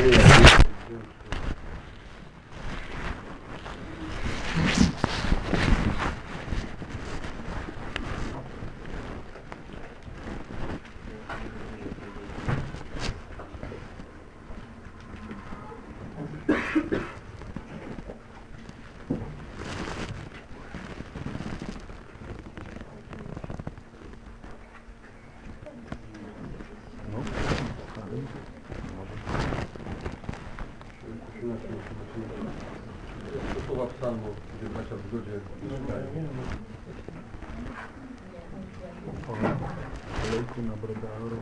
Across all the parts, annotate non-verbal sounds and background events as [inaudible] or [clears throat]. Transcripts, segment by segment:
Glória. Martina Bredaru.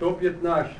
To 15.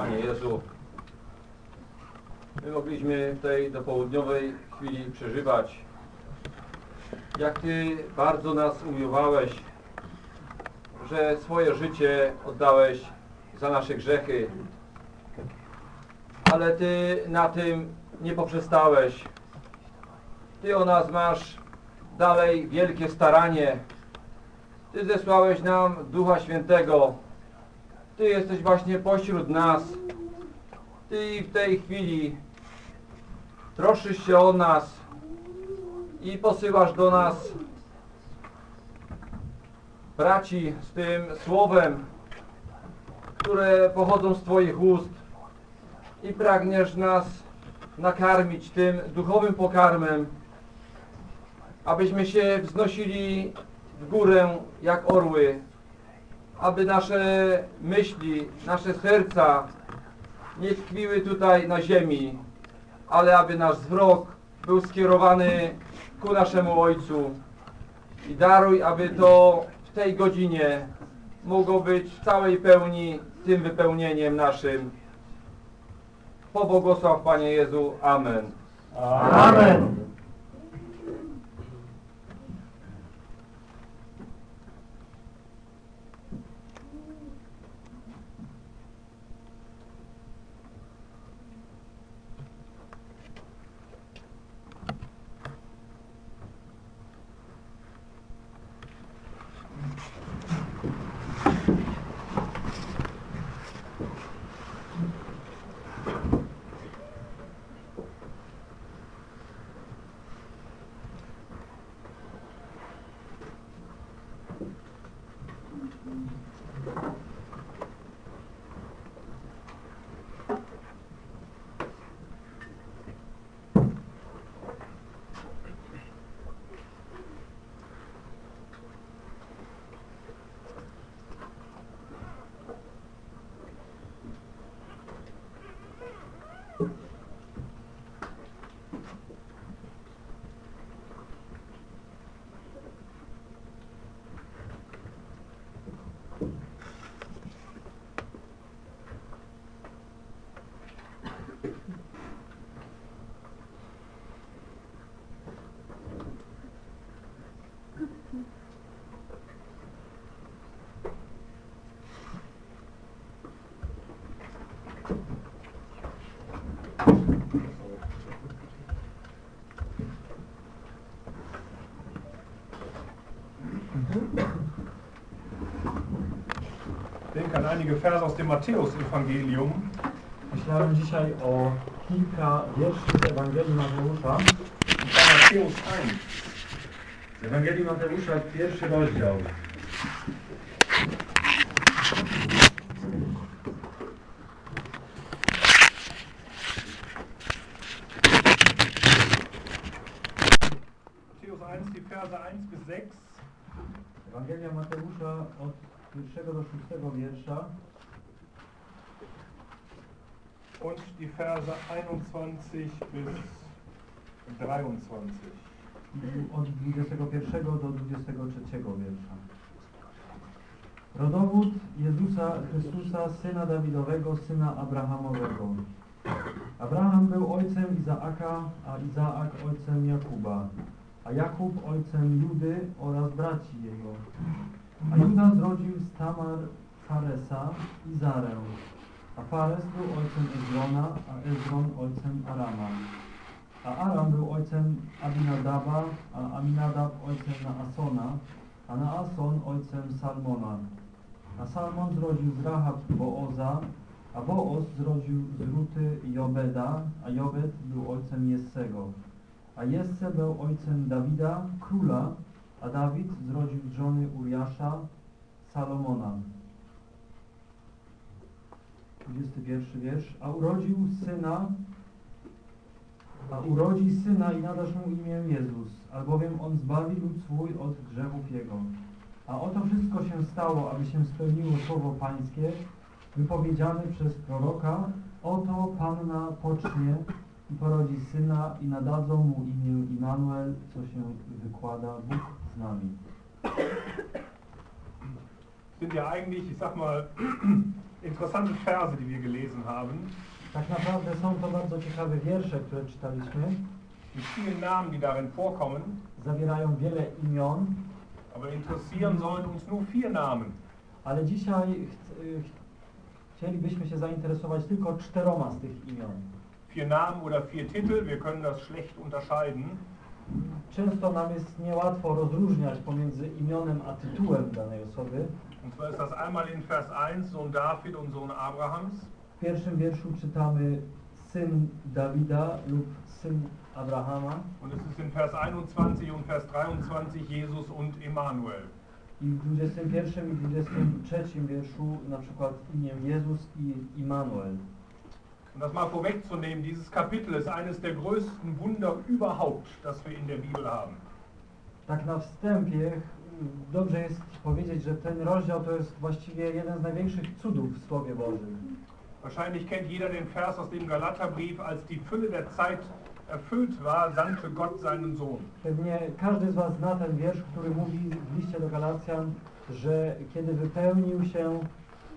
Panie Jezu, my mogliśmy w tej dopołudniowej chwili przeżywać, jak Ty bardzo nas umiłowałeś, że swoje życie oddałeś za nasze grzechy, ale Ty na tym nie poprzestałeś. Ty o nas masz dalej wielkie staranie. Ty zesłałeś nam Ducha Świętego. Ty jesteś właśnie pośród nas. Ty w tej chwili troszysz się o nas i posyłasz do nas braci z tym słowem, które pochodzą z Twoich ust i pragniesz nas nakarmić tym duchowym pokarmem, abyśmy się wznosili w górę jak orły, aby nasze myśli, nasze serca nie tkwiły tutaj na ziemi, ale aby nasz wzrok był skierowany ku naszemu Ojcu. I daruj, aby to w tej godzinie mogło być w całej pełni tym wypełnieniem naszym. Pobłogosław Panie Jezu. Amen. Amen. Einige Verse aus dem Matthäus-Evangelium. Myślałem dzisiaj o kilka wierszy z Ewangelii Mateusza. Matthäus 1. Z Ewangelii Mateusza, pierwszy rozdział. Matthäus 1, die Verse 1 bis 6. Ewangelia Mateusza od pierwszego do szóstego wiersza Und die Verse 21 bis 23. i od 21 do 23 wiersza. Rodowód Jezusa Chrystusa, syna Dawidowego, syna Abrahamowego. Abraham był ojcem Izaaka, a Izaak ojcem Jakuba, a Jakub ojcem Judy oraz braci jego. A Juda zrodził z Tamar Faresa i Zarę, a Fares był ojcem Ezrona, a Ezron ojcem Arama. A Aram był ojcem Aminadaba, a Aminadab ojcem Naasona, a Naason ojcem Salmona. A Salmon zrodził z Rahab Booza, a Booz zrodził z Ruty Jobeda, a Jobed był ojcem Jessego. A Jesse był ojcem Dawida, króla, a Dawid zrodził żony Uriasza, Salomona. 21 wiersz. A urodził syna, a urodzi syna i nadasz mu imię Jezus, albowiem on zbawi lud swój od grzechów jego. A oto wszystko się stało, aby się spełniło słowo Pańskie, wypowiedziane przez proroka, oto Panna pocznie i porodzi syna i nadadzą mu imię Immanuel, co się wykłada Bóg nami. Sind ja eigentlich, ich sag mal, [clears throat] interessante Verse, die wir gelesen haben. Tak naprawdę są to bardzo ciekawe wiersze, które czytaliśmy. Mit vielen Namen, die darin vorkommen. Zawierają wiele imion, Aber interessieren sollen uns nur vier Namen. ale dzisiaj chcielibyśmy się zainteresować tylko czteroma z tych imion. Vier Namen oder vier Titel, wir können das schlecht unterscheiden. Często nam jest niełatwo rozróżniać pomiędzy imionem a tytułem danej osoby. Und zwar ist das einmal in Vers 1 Sohn David und Sohn Abrahams. W pierwszym wierszu czytamy syn Dawida lub syn Abrahama Und es ist in Vers 21 und Vers 23 Jesus und Emmanuel. i w 21 i 23 wierszu na przykład imię Jezus i Immanuel. Um das mal vorwegzunehmen, dieses Kapitel ist eines der größten Wunder überhaupt, das wir in der Bibel haben. Tak na wstępie dobrze jest powiedzieć, że ten rozdział to jest właściwie jeden z największych cudów w Słowie Bożym. Wahrscheinlich kennt jeder den Vers aus dem Galaterbrief, als die Fülle der Zeit erfüllt war, sandte Gott seinen Sohn. Pewnie każdy z Was zna ten wiersz, który mówi w liście do Galacjan, że kiedy wypełnił się,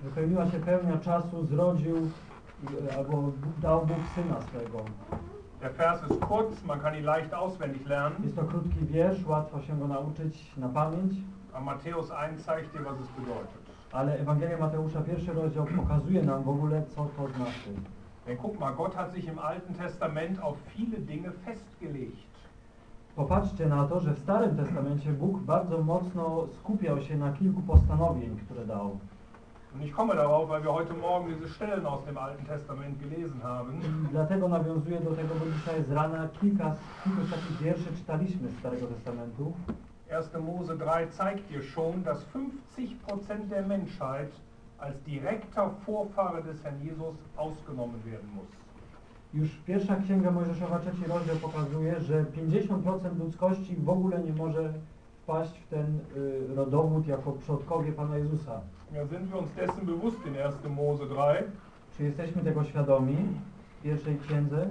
wypełniła się pełnia czasu, zrodził albo dał Bóg Syna swego. Der Vers ist kurz, man kann ihn leicht auswendig lernen, Jest to krótki wiersz, łatwo się go nauczyć na pamięć, aber Matthäus 1 zeigt dir, was es bedeutet. ale Ewangelia Mateusza, pierwszy rozdział pokazuje nam w ogóle, co to znaczy. Denn guck mal, Gott hat sich im Alten Testament auf viele Dinge festgelegt. Popatrzcie na to, że w Starym Testamencie Bóg bardzo mocno skupiał się na kilku postanowień, które dał. Und ich komme darauf, weil wir heute Morgen diese Stellen aus dem Alten Testament gelesen haben. Dlatego nawiązuję do tego, bo dzisiaj z rana kilka, kilku z takich wierszy czytaliśmy z Starego Testamentu. 1. Mose 3 zeigt dir schon, dass 50% der Menschheit als direkter Vorfahre des Herrn Jesus ausgenommen werden muss. Już pierwsza księga Mojżeszowa, trzeci rozdział pokazuje, że 50% ludzkości w ogóle nie może wpaść w ten y, rodowód jako przodkowie Pana Jezusa. Ja, sind wir uns dessen bewusst in 1. Mose 3? Czy jesteśmy tego świadomi? W pierwszej księdze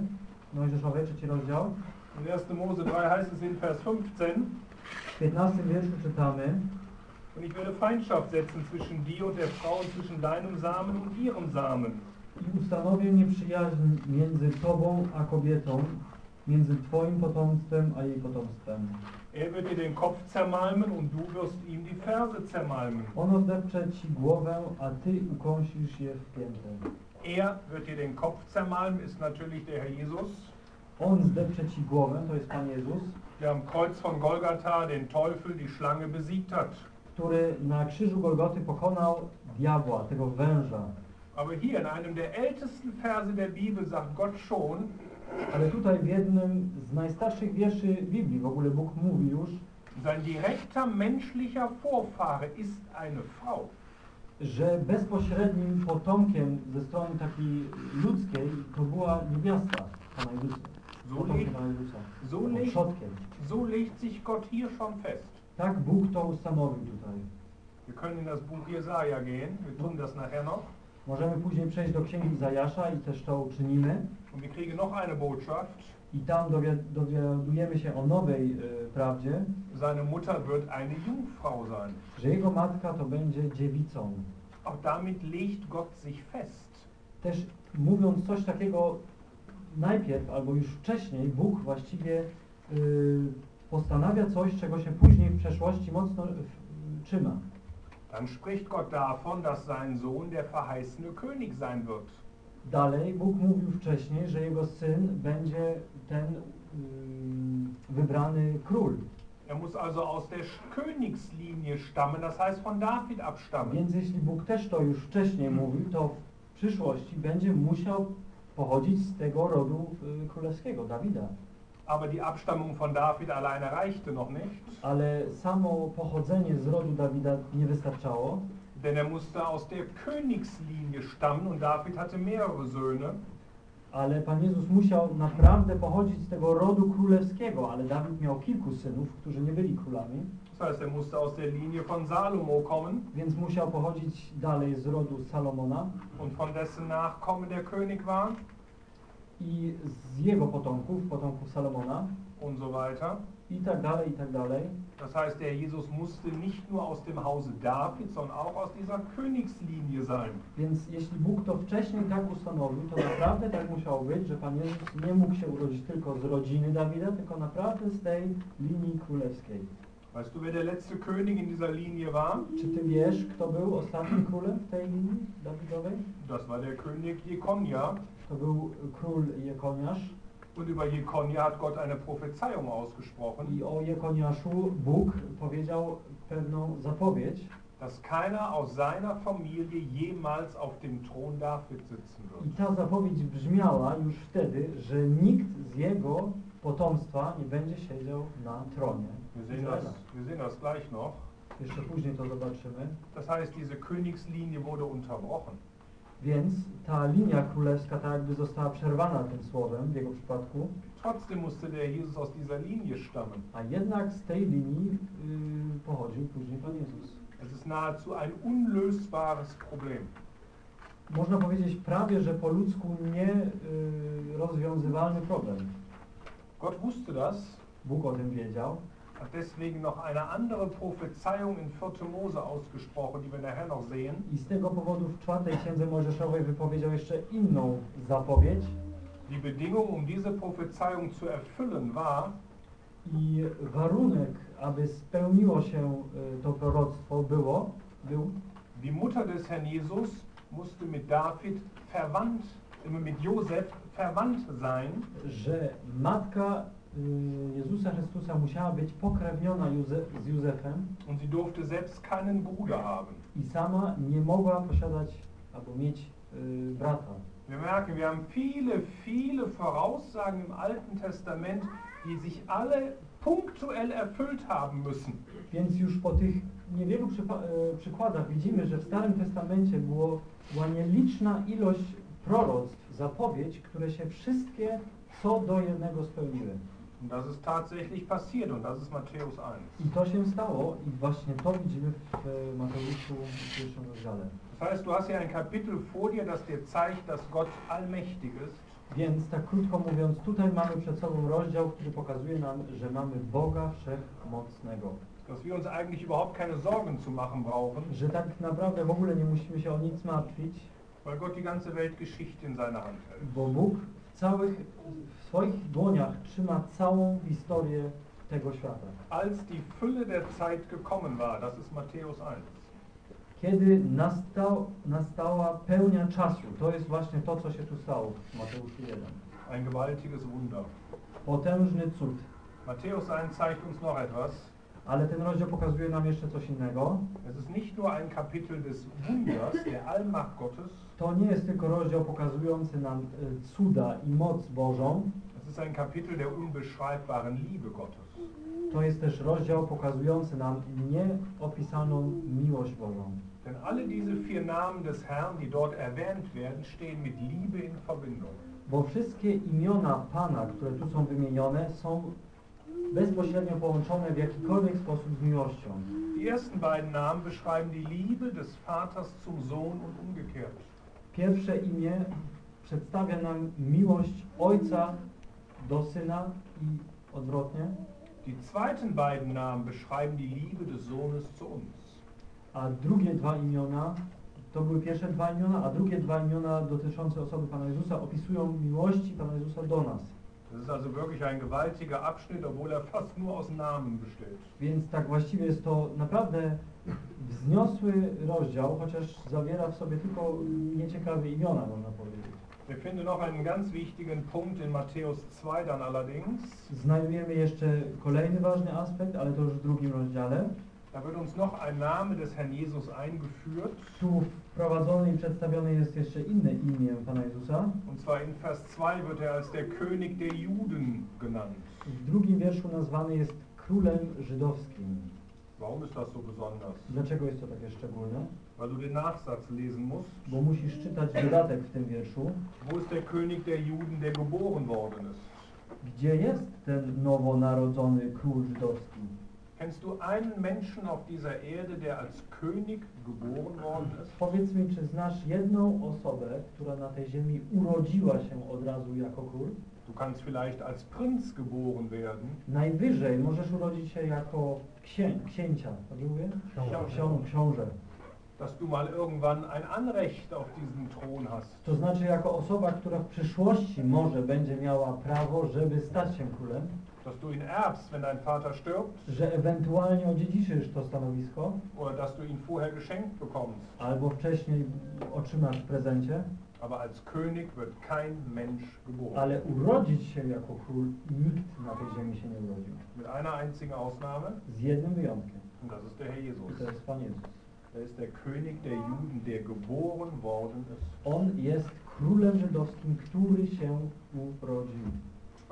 Mojżeszowej, trzeci rozdział. In 1. Mose 3 heißt es in Vers 15, W 15 wierszu czytamy Und ich werde Feindschaft setzen zwischen dir und der Frau und zwischen deinem Samen und ihrem Samen. I ustanowię nieprzyjaźń między Tobą a kobietą, między Twoim potomstwem a jej potomstwem. Er wird dir den Kopf zermalmen und du wirst ihm die Ferse zermalmen. Ono zdepcze Ci głowę, a Ty ukąsisz je w piętę. Er wird dir den Kopf zermalmen, ist natürlich der Herr Jesus, On zdepcze Ci głowę, to jest Pan Jezus, der am Kreuz von Golgatha den Teufel, die Schlange besiegt hat. który na krzyżu Golgoty pokonał diabła, tego węża. Aber hier in einem der ältesten Verse der Bibel sagt Gott schon, Ale tutaj w jednym z najstarszych wierszy Biblii w ogóle Bóg mówi już, sein direkter menschlicher Vorfahre ist eine Frau. że bezpośrednim potomkiem ze strony takiej ludzkiej to była niewiasta Pana Jezusa. So legt, so, legt, so legt sich Gott hier schon fest. Tak Bóg to ustanowił tutaj. Wir können in das Buch Jesaja gehen, wir tun das nachher noch. Możemy później przejść do Księgi Zajasza i też to uczynimy. I tam dowi- dowiadujemy się o nowej y, prawdzie, Seine Mutter wird eine Jungfrau sein. że jego matka to będzie dziewicą. Auch damit legt Gott sich fest. Też mówiąc coś takiego najpierw, albo już wcześniej, Bóg właściwie y, postanawia coś, czego się później w przeszłości mocno y, trzyma. Dann spricht Gott davon, dass sein Sohn der verheißene König sein wird. Dalej Bóg mówił wcześniej, że jego syn będzie ten y, wybrany król. Er muss also aus der Königslinie stammen, das heißt von David abstammen. Więc jeśli Bóg też to już wcześniej mówił, to w przyszłości będzie musiał pochodzić z tego rodu y, królewskiego, Dawida. Aber die Abstammung von David alleine reichte noch nicht, Ale samo pochodzenie z rodu Dawida nie wystarczało, denn er musste aus der Königslinie stammen und David hatte mehrere Söhne. ale Pan Jezus musiał naprawdę pochodzić z tego rodu królewskiego, ale Dawid miał kilku synów, którzy nie byli królami, Das heißt, er musste aus der Linie von Salomo kommen więc musiał pochodzić dalej z rodu Salomona und von dessen Nachkommen der König war. I z jego potomków, potomków Salomona und so weiter. i tak dalej, i tak dalej. Das heißt, der Jesus musste nicht nur aus dem Hause David, sondern auch aus dieser Königslinie sein. Więc jeśli Bóg to wcześniej tak ustanowił, to naprawdę tak musiało być, że Pan Jezus nie mógł się urodzić tylko z rodziny Dawida, tylko naprawdę z tej linii królewskiej. Weißt du, wer der letzte König in dieser Linie war? Czy ty wiesz, kto był ostatnim królem w tej linii Dawidowej? Das war der König Jekonia. To był król Jekoniasz Und über Jekonia hat Gott eine Prophezeiung ausgesprochen, i o Jekoniaszu Bóg powiedział pewną zapowiedź dass keiner aus seiner Familie jemals auf dem Thron David sitzen i wird. ta zapowiedź brzmiała już wtedy, że nikt z jego potomstwa nie będzie siedział na tronie Wir sehen das, wir sehen das gleich noch. Jeszcze później to zobaczymy. Das heißt, diese Königslinie wurde unterbrochen. Więc ta linia królewska tak jakby została przerwana tym słowem w jego przypadku, Trotzdem musste der Jesus aus dieser Linie stammen. a jednak z tej linii yy, pochodził później Pan Jezus. Es ist nahezu ein unlösbares Problem. Można powiedzieć prawie, że po ludzku nie yy, rozwiązywalny problem. Gott wusste das, Bóg o tym wiedział hat deswegen noch eine andere Prophezeiung in 4. Mose ausgesprochen, die wir nachher noch sehen. i z tego powodu w czwartej księdze Mojżeszowej wypowiedział jeszcze inną zapowiedź Die Bedingung, um diese Prophezeiung zu erfüllen, war, i warunek, aby spełniło się y, to proroctwo było, był, die Mutter des Herrn Jesus musste mit David verwandt, äh, mit Josef verwandt sein że matka Jezusa Chrystusa musiała być pokrewniona z Józefem und sie durfte selbst keinen Bruder haben. i sama nie mogła posiadać albo mieć y, brata. Wir merken, wir haben viele, viele Voraussagen im Alten Testament, die sich alle punktuell erfüllt haben müssen. Więc już po tych niewielu e, przykładach widzimy, że w Starym Testamencie było, była nieliczna ilość proroctw, zapowiedź, które się wszystkie co do jednego spełniły. Und das ist tatsächlich passiert und das ist Matthäus 1. I to się stało i właśnie to widzimy w e, Mateuszu w pierwszym rozdziale. Das heißt, du hast hier ein Kapitel vor dir, das dir zeigt, dass Gott allmächtig ist, Więc tak krótko mówiąc, tutaj mamy przed sobą rozdział, który pokazuje nam, że mamy Boga Wszechmocnego. dass wir uns eigentlich überhaupt keine Sorgen zu machen brauchen, Że tak naprawdę w ogóle nie musimy się o nic martwić, weil Gott die ganze Weltgeschichte in seiner Hand hält. bo Bóg w całych, w swoich dłoniach trzyma całą historię tego świata. Als die Fülle der Zeit gekommen war, das ist Matthäus 1, Kiedy nastał, nastała pełnia czasu, to jest właśnie to, co się tu stało w Mateuszu 1. ein gewaltiges Wunder. Potężny cud. Matthäus 1 zeigt uns noch etwas. Ale ten rozdział pokazuje nam jeszcze coś innego. Es ist nicht nur ein Kapitel des Wunders, der Allmacht Gottes, To nie jest tylko rozdział pokazujący nam y, cuda i moc Bożą, to jest też rozdział pokazujący nam nieopisaną miłość Bożą. Denn alle diese vier Namen des Herrn, die dort erwähnt werden, stehen mit Liebe in Verbindung. Bo wszystkie imiona Pana, które tu są wymienione, są bezpośrednio połączone w jakikolwiek sposób z miłością. Die ersten beiden Namen beschreiben die Liebe des Vaters zum Sohn und umgekehrt. Pierwsze imię przedstawia nam miłość Ojca do Syna i odwrotnie, Die zweiten beiden Namen beschreiben die Liebe des Sohnes zu uns. a drugie dwa imiona, to były pierwsze dwa imiona, a drugie dwa imiona dotyczące osoby Pana Jezusa opisują miłości Pana Jezusa do nas. Das ist also wirklich ein gewaltiger Abschnitt, obwohl er fast nur aus Namen besteht. Więc tak właściwie jest to naprawdę wzniosły rozdział, chociaż zawiera w sobie tylko nieciekawe imiona, można powiedzieć. Wir finden noch einen ganz wichtigen Punkt in Matthäus 2 dann allerdings. Znajdujemy jeszcze kolejny ważny aspekt, ale to już w drugim rozdziale. Da wird uns noch ein Name des Herrn Jesus eingeführt. Tu i przedstawione jest jeszcze inne imię Pana Jezusa. Und zwar in Vers 2 wird er als der König der Juden genannt. W drugim wierszu nazwany jest Królem Żydowskim. Warum ist das so besonders? Dlaczego jest to takie szczególne? Weil du den Nachsatz lesen musst. Bo musisz czytać dodatek w tym wierszu, Wo ist der König der Juden, der geboren worden ist? gdzie jest ten nowonarodzony król żydowski. Kennst du einen Menschen auf dieser Erde, der als König geboren worden ist? Powiedz mi, czy znasz jedną osobę, która na tej ziemi urodziła się od razu jako król? Du kannst vielleicht als Prinz geboren werden, Najwyżej możesz urodzić się jako księ, księcia, dobrze mówię? Książę. Ksią, książę. dass du mal irgendwann ein Anrecht auf diesen Thron hast. To znaczy jako osoba, która w przyszłości może będzie miała prawo, żeby stać się królem, Dass du ihn erbst, wenn dein Vater stirbt, że ewentualnie odziedziczysz to stanowisko, oder dass du ihn vorher geschenkt bekommst. albo wcześniej otrzymasz w prezencie, Aber als König wird kein Mensch geboren. ale urodzić się jako król nikt na tej ziemi się nie urodził. Mit einer einzigen Ausnahme, Z jednym wyjątkiem. und das ist der Herr I Jesus. to jest Pan Jezus. Er ist der König der Juden, der geboren worden ist. On jest królem żydowskim, który się urodził.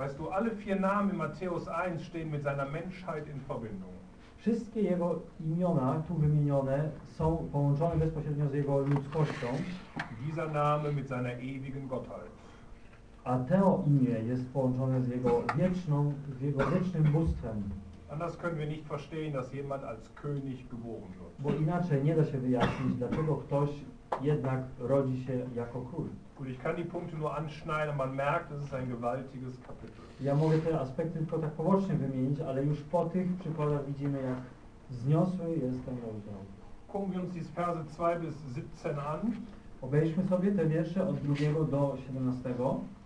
Weißt du, alle vier Namen in Matthäus 1 stehen mit seiner Menschheit in Verbindung. Wszystkie jego imiona tu wymienione są połączone bezpośrednio z jego ludzkością, Dieser Name mit seiner ewigen Gottheit. a to imię jest połączone z jego wieczną, z jego wiecznym bóstwem. Anders können wir nicht verstehen, dass jemand als König geboren wird. Bo inaczej nie da się wyjaśnić, dlaczego ktoś jednak rodzi się jako król. Gut, ich kann die Punkte nur anschneiden man merkt, es ist ein gewaltiges Kapitel. Ja mogę te aspekty tylko tak pobocznie wymienić, ale już po tych przykładach widzimy, jak wzniosły jest ten rozdział. Gucken wir uns diese Verse 2 bis 17 an, Obejrzmy sobie te wiersze od 2 do 17.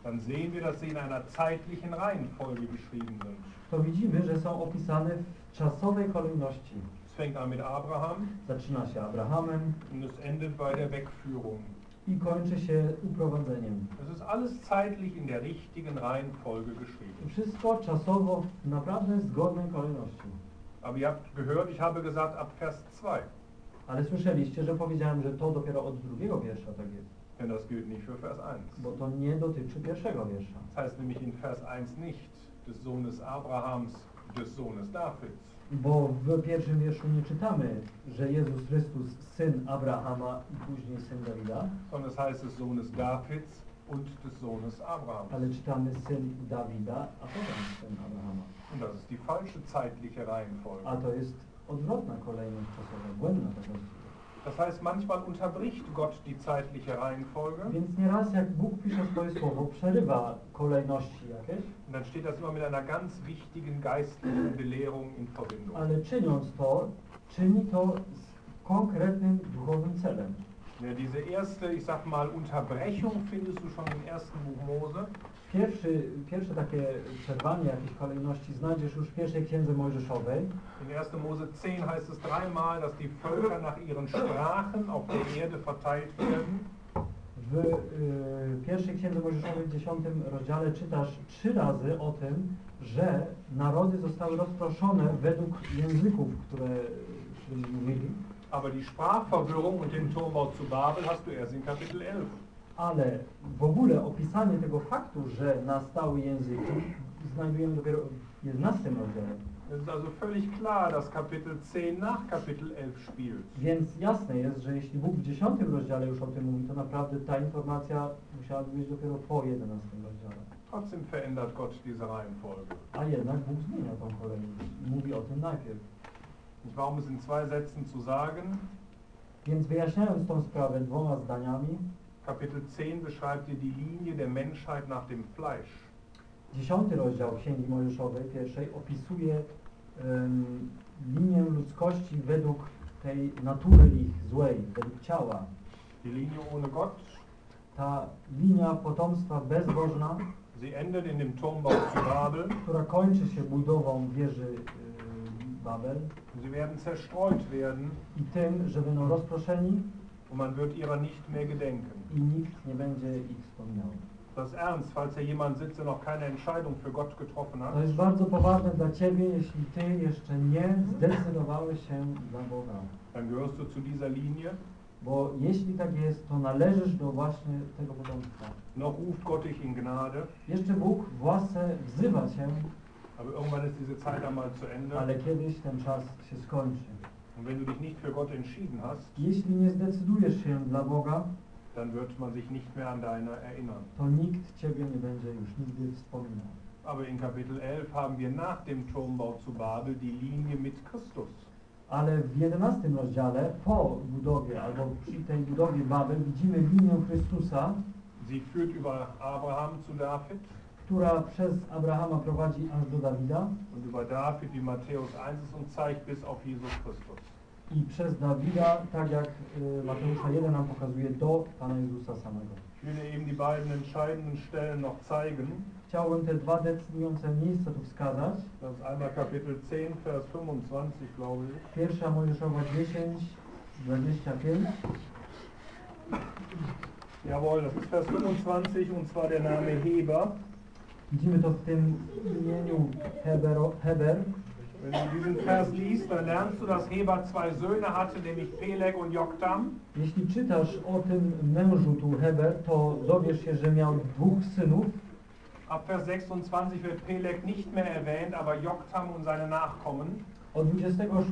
dann sehen wir, dass sie in einer zeitlichen Reihenfolge geschrieben sind. To widzimy, że są opisane w czasowej kolejności. Es fängt an mit Abraham Zaczyna się Abrahamem und es endet bei der Wegführung. I kończy się uprowadzeniem. Es ist alles zeitlich in der richtigen Reihenfolge geschrieben. wszystko czasowo w naprawdę zgodnej kolejności. Aber ihr habt gehört, ich habe gesagt ab Vers 2, Ale słyszeliście, że powiedziałem, że to dopiero od drugiego wiersza tak jest. denn das gilt nicht für Vers 1. Bo to nie dotyczy pierwszego wiersza. Das heißt nämlich in Vers 1 nicht des Sohnes Abrahams. Bo w pierwszym wierszu nie czytamy, że Jezus Chrystus syn Abrahama i później syn Dawida, sondern es heißt des Sohnes Davids und des Sohnes Abrahams. ale czytamy syn Dawida, a potem syn Abrahama. Und das ist die falsche zeitliche Reihenfolge. A to jest odwrotna kolejność czasowa, błędna tak właściwie. Das heißt, manchmal unterbricht Gott die zeitliche Reihenfolge Więc nieraz jak Bóg pisze swoje słowo, przerywa kolejności jakieś, und dann steht das immer mit einer ganz wichtigen geistlichen Belehrung in Verbindung. ale czyniąc to, czyni to z konkretnym duchowym celem. Ja, diese erste, ich sag mal, Unterbrechung findest du schon im ersten Buch Mose. Pierwszy, pierwsze takie przerwanie jakiejś kolejności znajdziesz już w pierwszej księdze Mojżeszowej. In 1. Mose 10 heißt es dreimal, dass die Völker nach ihren Sprachen auf der Erde verteilt werden. W y, pierwszej księdze Mojżeszowej w dziesiątym rozdziale czytasz trzy razy o tym, że narody zostały rozproszone według języków, które którymi mówili, Aber die Sprachverwirrung und den Turmbau zu Babel hast du erst in Kapitel 11. ale w ogóle opisanie tego faktu, że nastały języki, znajdujemy dopiero w 11 rozdziale. Es ist also völlig klar, dass Kapitel 10 nach Kapitel 11 spielt. Więc jasne jest, że jeśli Bóg w 10 rozdziale już o tym mówi, to naprawdę ta informacja musiałaby być dopiero po 11 rozdziale. Trotzdem verändert Gott diese Reihenfolge. A jednak Bóg zmienia tą kolejność mówi o tym najpierw. Und warum es in zwei Sätzen zu sagen? Więc wyjaśniając tą sprawę dwoma zdaniami, Kapitel 10 beschreibt dir die Linie der Menschheit nach dem Fleisch. dziesiąty rozdział Księgi Mojżeszowej pierwszej opisuje em, linię ludzkości według tej natury ich złej, według ciała. Die Linie ohne Gott, Ta linia potomstwa bezbożna, sie endet in dem Turmbau zu Babel. która kończy się budową wieży y, Babel Sie werden zerstreut werden i tym, że będą rozproszeni und man wird ihrer nicht mehr gedenken. I nikt nie będzie ich wspominał. Das ist ernst, falls hier jemand sitzt, der noch keine Entscheidung für Gott getroffen To jest bardzo poważne dla Ciebie, jeśli Ty jeszcze nie zdecydowałeś się dla Boga. Dann gehörst du zu dieser Linie. Bo jeśli tak jest, to należysz do właśnie tego potomstwa. Noch ruft Gott dich in Gnade, Jeszcze Bóg w łasce wzywa Cię, aber irgendwann ist diese Zeit einmal zu Ende. ale kiedyś ten czas się skończy. Und wenn du dich nicht für Gott entschieden hast, Jeśli nie zdecydujesz się dla Boga, dann wird man sich nicht mehr an deine erinnern. to nikt Ciebie nie będzie już nigdy wspominał. Aber in Kapitel 11 haben wir nach dem Turmbau zu Babel die Linie mit Christus. Ale w 11 rozdziale, po budowie albo przy tej budowie Babel, widzimy linię Chrystusa, Sie führt über Abraham zu David która przez Abrahama prowadzi aż do Dawida und über David, wie Matthäus 1 es uns zeigt, bis auf Jesus Christus. I przez Dawida, tak jak y, Mateusza 1 nam pokazuje, do Pana Jezusa samego. Ich will eben die beiden entscheidenden Stellen noch zeigen. Chciałbym te dwa decydujące miejsca tu wskazać. Das ist einmal Kapitel 10, Vers 25, glaube ich. Pierwsza Mojżeszowa 10, 25. Jawohl, das ist Vers 25 und zwar der Name Heber. Widzimy to w tym imieniu Hebero, Heber. Wenn du diesen Vers liest, dann lernst du, dass Heber zwei Söhne hatte, nämlich Peleg und Joktam. Jeśli czytasz o tym mężu tu Heber, to dowiesz się, że miał dwóch synów. Ab Vers 26 wird Peleg nicht mehr erwähnt, aber Joktam und seine Nachkommen. Od 26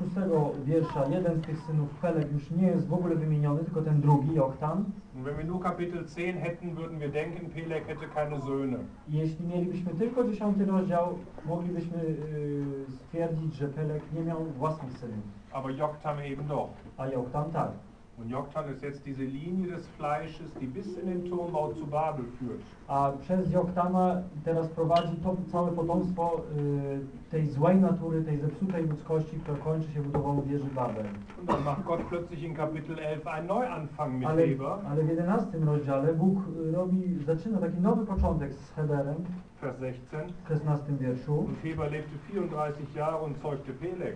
wiersza jeden z tych synów Peleg już nie jest w ogóle wymieniony, tylko ten drugi, Joktan. Und wenn wir nur Kapitel 10 hätten, würden wir denken, Peleg hätte keine Söhne. I jeśli mielibyśmy tylko 10 rozdział, moglibyśmy yy, stwierdzić, że Peleg nie miał własnych synów, Aber Joktam eben doch. a Joktan tak. Und Joktan ist jetzt diese Linie des Fleisches, die bis in den Turmbau zu Babel führt. A przez Joktana teraz prowadzi to całe potomstwo y, tej złej natury, tej zepsutej ludzkości, która kończy się budową wieży Babel. Und dann macht Gott plötzlich in Kapitel 11 einen Neuanfang mit Ale, Heber. ale w 11 rozdziale Bóg robi, zaczyna taki nowy początek z Heberem Vers 16. w 16 wierszu, Und Heber lebte 34 Jahre und zeugte Peleg.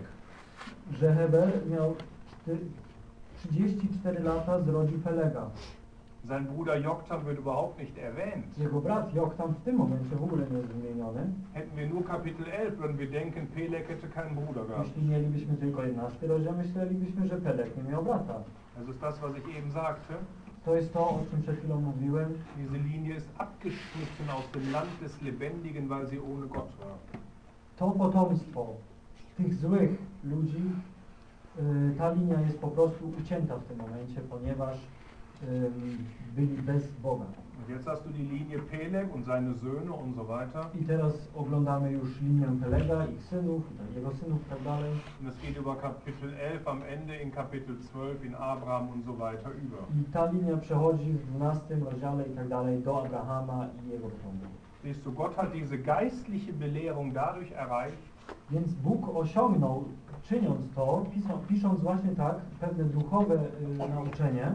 że Heber miał 34 lata, zrodził Pelega. Sein Bruder Joktan wird überhaupt nicht erwähnt. Jego brat Joktan w tym momencie w ogóle nie jest wymieniony. Hätten wir nur Kapitel 11, würden wir denken, Peleg hätte keinen Bruder gehabt. Jeśli mielibyśmy tylko 11 rozdział, myślelibyśmy, że Peleg nie miał brata. Das ist das, was ich eben sagte. To jest to, o czym przed chwilą mówiłem. Diese Linie ist abgeschnitten aus dem Land des Lebendigen, weil sie ohne Gott war. To potomstwo tych złych ludzi, ta linia jest po prostu ucięta w tym momencie, ponieważ byli bez Boga. Und jetzt hast du die Linie Peleg und seine Söhne und so weiter. I teraz oglądamy już linię Pelega, ich synów, jego synów i tak dalej. Und es geht über Kapitel 11 am Ende in Kapitel 12 in Abraham und so weiter über. I ta linia przechodzi w 12 rozdziale i tak dalej do Abrahama i jego potomków. Siehst du, Gott hat diese geistliche Belehrung dadurch erreicht, Więc Bóg osiągnął, czyniąc to, pisząc właśnie tak pewne duchowe y, nauczenie,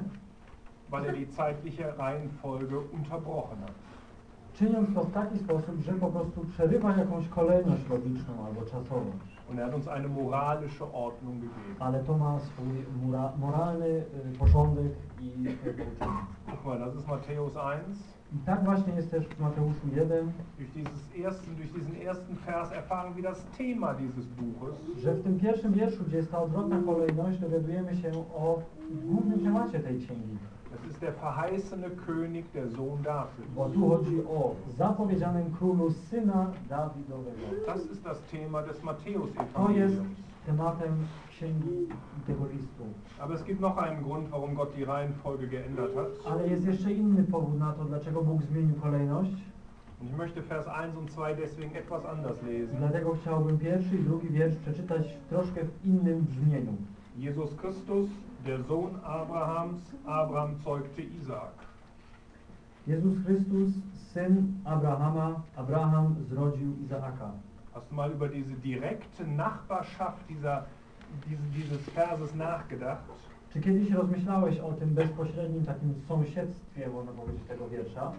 weil er die zeitliche Reihenfolge unterbrochen hat. czyniąc to w taki sposób, że po prostu przerywa jakąś kolejność logiczną albo czasową. Und er hat uns eine moralische Ordnung gegeben. Ale to ma swój mura, moralny y, porządek i y. Guck mal, das ist Matthäus 1. I tak właśnie jest też w Mateuszu 1, Durch, dieses ersten, durch diesen ersten Vers erfahren wir das Thema dieses Buches. że w tym pierwszym wierszu, gdzie jest ta odwrotna kolejność, dowiadujemy się o głównym temacie tej księgi. Das ist der verheißene König, der Sohn David. Bo tu chodzi o zapowiedzianym królu syna Dawidowego. Das ist das Thema des To jest Matthäus-Evangeliums. Tematem księgi tego listu. Aber es gibt noch einen Grund, warum Gott die Reihenfolge geändert hat. Ale jest jeszcze inny powód na to, dlaczego Bóg zmienił kolejność. Und ich möchte Vers 1 und 2 deswegen etwas anders lesen. Dlatego chciałbym pierwszy i drugi wiersz przeczytać troszkę w innym brzmieniu. Jesus Christus, der Sohn Abrahams, Abraham zeugte Isaak. Jezus Chrystus, syn Abrahama, Abraham zrodził Izaaka. Hast du mal über diese direkte Nachbarschaft dieser, diese, dieses Verses nachgedacht? Czy kiedyś rozmyślałeś o tym bezpośrednim takim sąsiedztwie, można powiedzieć, tego wiersza?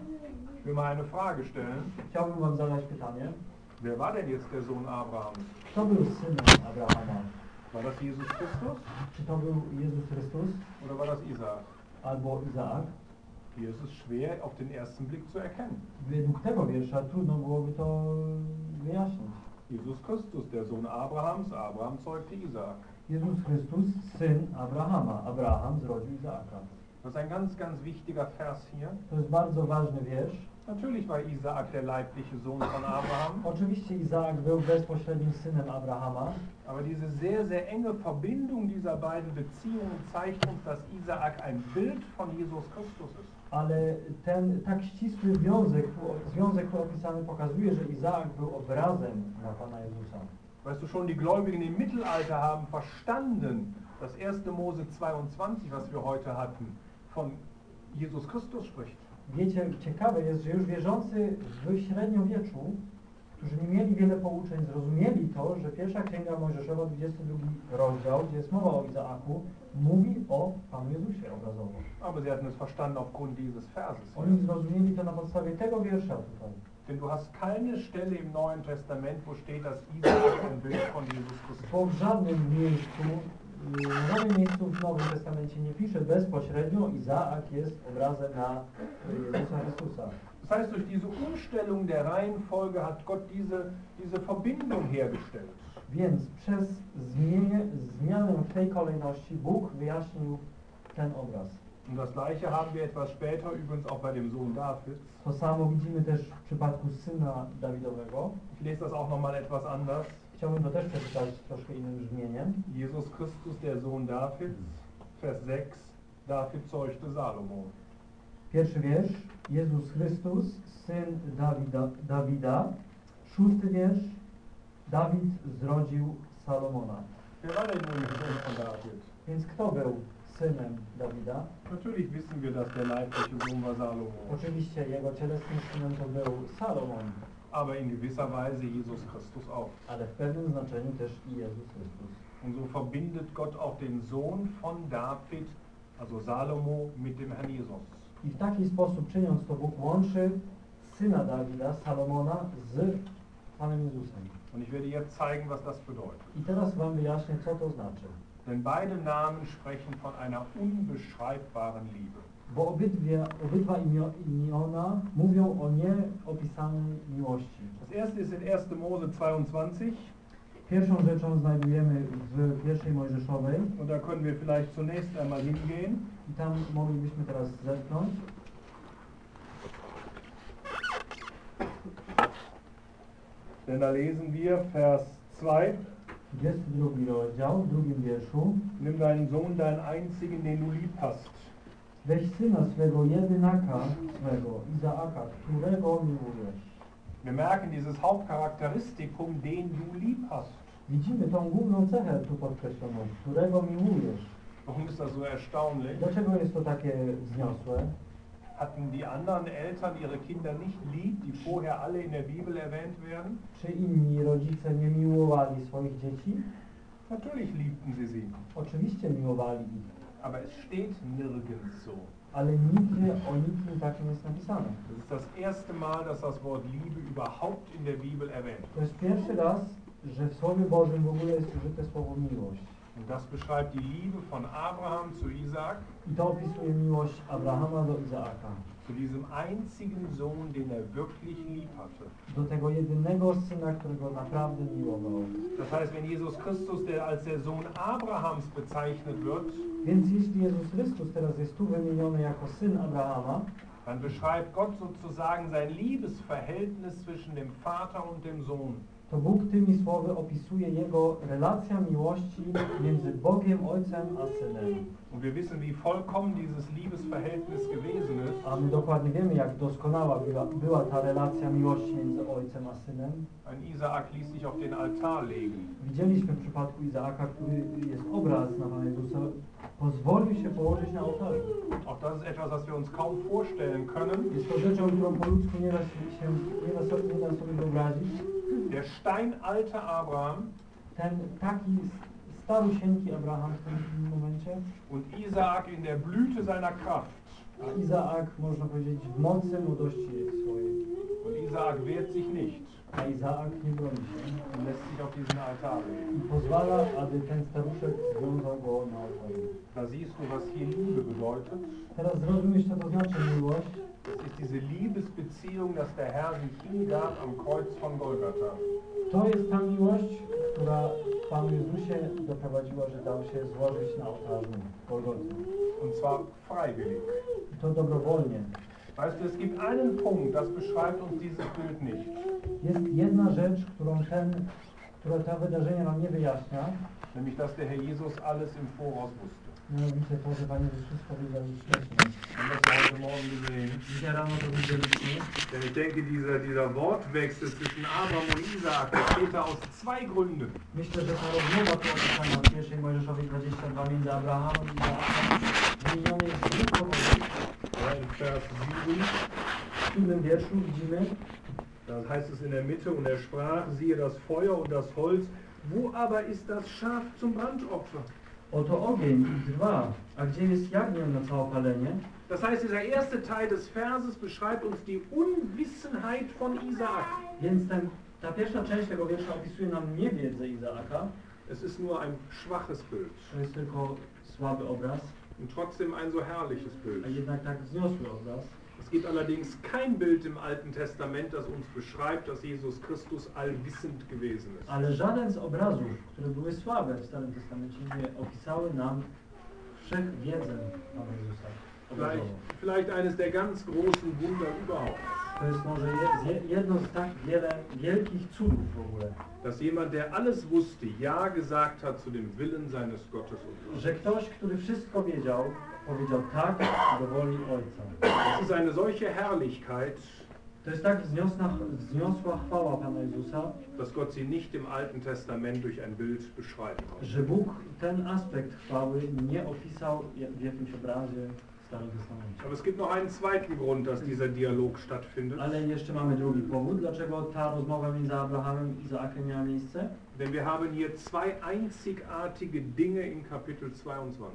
Ich will mal eine Frage stellen. Chciałbym wam zadać pytanie. Wer war denn jetzt der Sohn Abrahams? Kto był synem Abrahama? War das Jesus Christus Czy to był Jezus Chrystus oder war das Isaak? albo Izaak? Hier ist es schwer auf den ersten Blick zu erkennen. Według tego wiersza trudno byłoby to wyjaśnić. Jesus Christus, der Sohn Abrahams, Abraham zeugte Isaak. Jezus Chrystus, syn Abrahama. Abraham zrodził Izaaka. Das ist ein ganz, ganz wichtiger Vers hier. To jest bardzo ważny wiersz. Natürlich war Isaak der leibliche Sohn von Abraham, Oczywiście Izaak był bezpośrednim synem Abrahama, aber diese sehr, sehr enge Verbindung dieser beiden Beziehungen zeigt uns, dass Isaak ein Bild von Jesus Christus ist. Ale ten tak ścisły związek, związek tu opisany pokazuje, że Izaak był obrazem na Pana Jezusa. Weißt du schon, die Gläubigen im Mittelalter haben verstanden, dass 1. Mose 22, was wir heute hatten, von Jesus Christus spricht. Wiecie, ciekawe jest, że już wierzący w średniowieczu, którzy nie mieli wiele pouczeń, zrozumieli to, że pierwsza księga Mojżeszowa, 22 rozdział, gdzie jest mowa o Izaaku, mówi o Panu Jezusie obrazowo. Aber sie hatten es verstanden aufgrund dieses Verses. Oni zrozumieli to na podstawie tego wiersza tutaj. Denn du hast keine Stelle im Neuen Testament, wo steht, dass Isaak ein Bild von Jesus Christus Bo w żadnym miejscu, w żadnym miejscu w Nowym Testamencie nie pisze bezpośrednio Izaak jest obrazem na y, Jezusa Chrystusa. Das heißt, durch diese Umstellung der Reihenfolge hat Gott diese, diese Verbindung hergestellt. Więc przez zmienię, zmianę tej kolejności Bóg wyjaśnił ten obraz. Und das gleiche haben wir etwas später übrigens auch bei dem Sohn Davids. To samo widzimy też w przypadku syna Dawidowego. Ich lese das auch nochmal etwas anders. Chciałbym to też przeczytać troszkę innym brzmieniem. Jesus Christus, der Sohn Davids, Vers 6, David zeugte Salomo. Pierwszy wiersz. Jezus Chrystus, syn Dawida, Dawida. Szósty wiersz. Dawid zrodził Salomona. Więc kto był synem Dawida? Natürlich wissen wir, dass der leibliche Sohn war Salomo. Oczywiście jego cielesnym synem to był Salomon, Aber in gewisser Weise Jesus Christus auch. ale w pewnym znaczeniu też i Jezus Chrystus. Und so verbindet Gott auch den Sohn von David, also Salomo, mit dem Herrn Jesus. I w taki sposób czyniąc to Bóg łączy syna Dawida, Salomona z Panem Jezusem. Und ich werde jetzt zeigen, was das bedeutet. I teraz Wam wyjaśnię, co to znaczy. Denn beide Namen sprechen von einer unbeschreibbaren Liebe. Bo obydwie, obydwa imio, imiona mówią o nieopisanej miłości. Das erste ist in 1. Mose 22 Pierwszą rzeczą znajdujemy w pierwszej Mojżeszowej und da können wir vielleicht zunächst einmal hingehen. I tam moglibyśmy teraz zerknąć. Denn da lesen wir Vers 2. 22 rozdział, w drugim wierszu. Nimm deinen Sohn, deinen einzigen, den du lieb hast. Weź syna swego jedynaka swego, Izaaka, którego miłujesz. Wir merken dieses Hauptcharakteristikum, den du lieb hast. Widzimy tą główną cechę tu podkreśloną, którego miłujesz. Warum ist das so erstaunlich? Dlaczego jest to takie wzniosłe? Hatten die anderen Eltern ihre Kinder nicht lieb, die vorher alle in der Bibel erwähnt werden? Czy inni rodzice nie miłowali swoich dzieci? Natürlich liebten sie sie. Oczywiście miłowali ich, Aber es steht nirgends so. ale nigdzie o nikim takim jest napisane. Das ist das erste Mal, dass das Wort Liebe überhaupt in der Bibel erwähnt wird. To jest pierwszy raz, że w Słowie Bożym w ogóle jest użyte słowo miłość. Und das beschreibt die Liebe von Abraham zu Isaac, I to opisuje miłość Abrahama do Izaaka. zu diesem einzigen Sohn, den er wirklich lieb hatte. Do tego jedynego syna, którego naprawdę miłował. Das heißt, wenn Jesus Christus der als der Sohn Abrahams bezeichnet wird, Więc jeśli Jezus Chrystus teraz jest tu wymieniony jako syn Abrahama, dann beschreibt Gott sozusagen sein Liebesverhältnis zwischen dem Vater und dem Sohn. To Bóg tymi słowy opisuje jego relacja miłości między Bogiem Ojcem a Synem. Und wir wissen, wie vollkommen dieses Liebesverhältnis gewesen ist. A my dokładnie wiemy, jak doskonała była, była ta relacja miłości między Ojcem a Synem. Ein Isaak ließ sich auf den Altar legen. Widzieliśmy w przypadku Izaaka, który jest obraz na Pana Jezusa, pozwolił się położyć na ołtarzu. Auch das ist etwas, was wir uns kaum vorstellen können. Jest to rzeczą, którą po ludzku nie da się nie da sobie, nie da sobie wyobrazić. Der steinalte Abraham Ten taki starusieńki Abraham w tym momencie, und Isaak in der Blüte seiner Kraft. Izaak, można powiedzieć, w mocy młodości swojej. Und Isaak wehrt sich nicht A Izaak nie broni się sich auf diesen Altar i pozwala, aby ten staruszek związał go na ołtarzu. Da siehst du, was hier Liebe bedeutet. Teraz zrozumiesz, co to znaczy miłość. Das ist diese Liebesbeziehung, dass der Herr sich hingab am Kreuz von Golgatha. To jest ta miłość, która Panu Jezusie doprowadziła, że dał się złożyć na ołtarzu Golgoty. Und zwar freiwillig. I to dobrowolnie. Weißt du, es gibt einen Punkt, das beschreibt uns dieses Bild nicht. Jest jedna rzecz, którą ten, które to wydarzenie nam nie wyjaśnia, nämlich dass der Herr Jesus alles im Voraus wusste. mianowicie to, że Pan Jezus wszystko wiedział już wcześniej. Dzisiaj rano to widzieliśmy. Denn ich denke, dieser, dieser Wortwechsel zwischen Abraham und Isaak der steht da aus zwei Gründen. Myślę, że ta rozmowa tu opisana w pierwszej Mojżeszowej 22 między Abrahamem i Izaakiem wymieniony jest z dwóch powodów. Ja, in Vers 7, W siódmym wierszu widzimy, da heißt es in der Mitte, und er sprach, siehe das Feuer und das Holz, wo aber ist das Schaf zum Brandopfer? oto ogień i drwa, a gdzie jest jagnię na całopalenie? Das heißt, dieser erste Teil des Verses beschreibt uns die Unwissenheit von Isaak. Więc ten, ta pierwsza część tego wiersza opisuje nam niewiedzę Izaaka. Es ist nur ein schwaches Bild To jest tylko słaby obraz, und trotzdem ein so herrliches Bild. Es gibt allerdings kein Bild im Alten Testament, das uns beschreibt, dass Jesus Christus allwissend gewesen ist. Ale żaden z obrazów, które były słabe w Starym Testamencie, nie opisały nam wszechwiedzę Pana Jezusa. Vielleicht, vielleicht eines der ganz großen Wunder überhaupt, To jest może je- je- jedno z tak wiele wielkich cudów w ogóle, dass jemand, der alles wusste, Ja gesagt hat zu dem Willen seines Gottes und że ktoś, który wszystko wiedział, powiedział tak do woli Ojca. Es ist eine solche Herrlichkeit, To jest tak wzniosła, wzniosła chwała Pana Jezusa, dass Gott sie nicht im Alten Testament durch ein Bild beschreiben kann. że Bóg ten aspekt chwały nie opisał je- w jakimś obrazie w Starym Testamencie. Aber es gibt noch einen zweiten Grund, dass dieser Dialog stattfindet. Ale jeszcze mamy drugi powód, dlaczego ta rozmowa między Abrahamem i Izaakiem miała miejsce. Denn wir haben hier zwei einzigartige Dinge in Kapitel 22,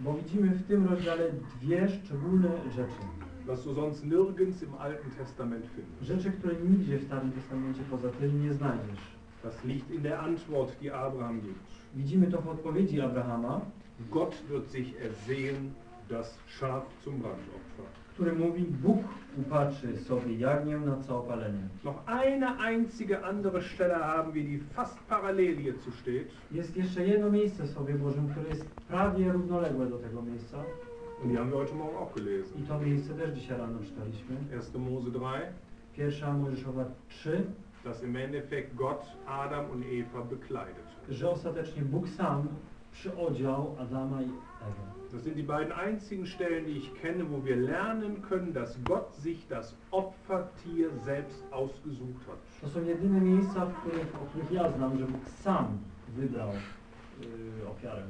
Bo widzimy w tym rozdziale dwie szczególne rzeczy. was du sonst nirgends im Alten Testament findest. Rzeczy, które nigdzie w Starym Testamencie poza tym nie znajdziesz. Das liegt in der Antwort, die Abraham gibt. Widzimy to w odpowiedzi Abrahama, Gott wird sich ersehen, das Schaf zum Brandopfer. który mówi, Bóg upatrzy sobie jagnię na całopalenie. Noch eine einzige andere Stelle haben wir, die fast parallel hierzu steht. Jest jeszcze jedno miejsce w Słowie Bożym, które jest prawie równoległe do tego miejsca. Und die haben wir heute Morgen auch gelesen. I to miejsce też dzisiaj rano czytaliśmy. 1. Mose 3, Pierwsza Mojżeszowa 3, dass im Endeffekt Gott Adam und Eva bekleidet. że ostatecznie Bóg sam przyodział Adama i Ewę. Das sind die beiden einzigen Stellen, die ich kenne, wo wir lernen können, dass Gott sich das Opfertier selbst ausgesucht hat. To są jedyne miejsca, w których, o których ja znam, że Bóg sam wybrał yy, ofiarę.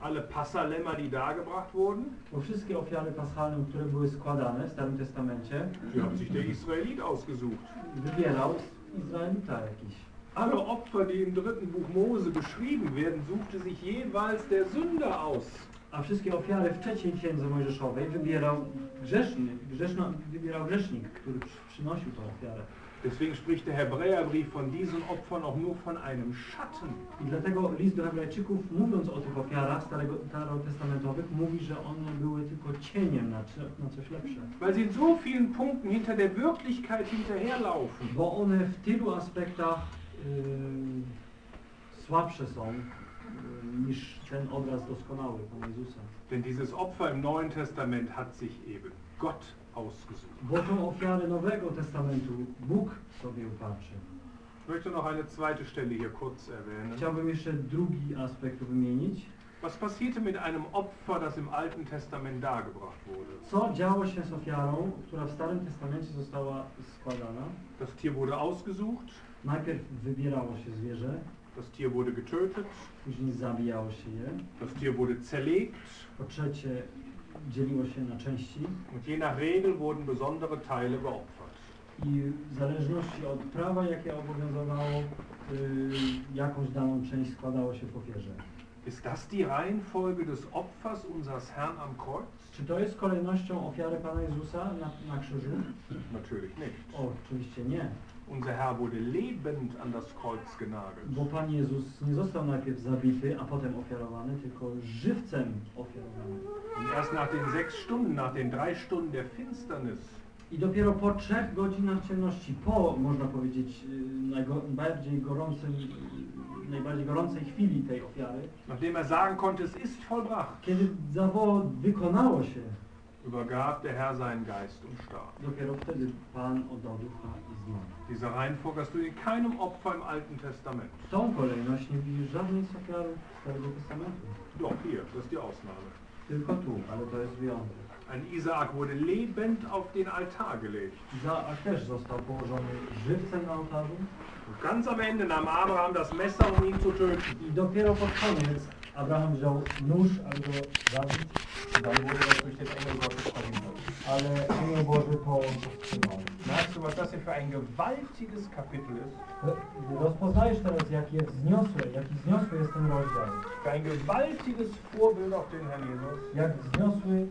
Alle Passalämmer, die dargebracht wurden, Bo wszystkie ofiary paschalne, które były składane w Starym Testamencie, die hat sich der Israelit ausgesucht. wybierał Izraelita jakiś. Alle Opfer, die im dritten Buch Mose beschrieben werden, suchte sich jeweils der Sünder aus. A wszystkie ofiary w trzeciej księdze Mojżeszowej wybierał grzesznik, grzeszno, wybierał grzesznik, który przy- przynosił tę ofiarę. Deswegen spricht der Hebräerbrief von diesen Opfern auch nur von einem Schatten. I dlatego list do Hebrajczyków, mówiąc o tych ofiarach starego, starotestamentowych, mówi, że one były tylko cieniem na, na coś lepsze. Weil sie in so vielen Punkten hinter der Wirklichkeit hinterherlaufen. Bo one w tylu aspektach yy, słabsze są niż ten obraz doskonały Pana Jezusa. Denn dieses Opfer im Neuen Testament hat sich eben Gott ausgesucht. Bo tą ofiarę Nowego Testamentu Bóg sobie upatrzy. Ich möchte noch eine zweite Stelle hier kurz erwähnen. Chciałbym jeszcze drugi aspekt tu wymienić. Was passierte mit einem Opfer, das im Alten Testament dargebracht wurde? Co działo się z ofiarą, która w Starym Testamencie została składana? Das Tier wurde ausgesucht, Najpierw wybierało się zwierzę, das Tier wurde getötet, później zabijało się je, das Tier wurde zerlegt po trzecie dzieliło się na części und je nach Regel wurden besondere Teile geopfert. i w zależności od prawa, jakie obowiązywało, y, jakąś daną część składało się w ofierze. Ist das die Reihenfolge des Opfers unseres Herrn am Kreuz? Czy to jest kolejnością ofiary Pana Jezusa na, na krzyżu? Natürlich nicht. O, oczywiście nie. Unser Herr wurde lebend an das Kreuz genagelt. Bo Pan Jezus nie został najpierw zabity, a potem ofiarowany, tylko żywcem ofiarowany. Und erst nach den sechs Stunden, nach den drei Stunden der Finsternis, I dopiero po trzech godzinach ciemności, po, można powiedzieć, y, najbardziej, gorącym, y, najbardziej gorącej chwili tej ofiary, nachdem er sagen konnte, es ist vollbracht, kiedy zawołał, wykonało się, übergab der Herr seinen Geist und starb. Dopiero wtedy Pan oddał ducha i zmarł. Diese Reihenfolge hast du in keinem Opfer im Alten Testament. Tą kolejność nie widzisz żadnej z ofiar Starego Testamentu. Doch, hier, das ist die Ausnahme. Tylko tu, ale to jest wyjątek. Ein Isaak wurde lebend auf den Altar gelegt. Izaak też został położony żywcem na ołtarzu Und ganz am Ende nahm Abraham das Messer, um ihn zu töten. i dopiero pod koniec Abraham wziął nóż, aby go zabić, Engel ale anioł Boży to powstrzymał. Merkst was das hier für ein gewaltiges Kapitel ist? Rozpoznajesz teraz, jakie wzniosłe, jaki wzniosły jest ten rozdział. Für ein gewaltiges Vorbild auf den Herrn Jesus. Jak wzniosły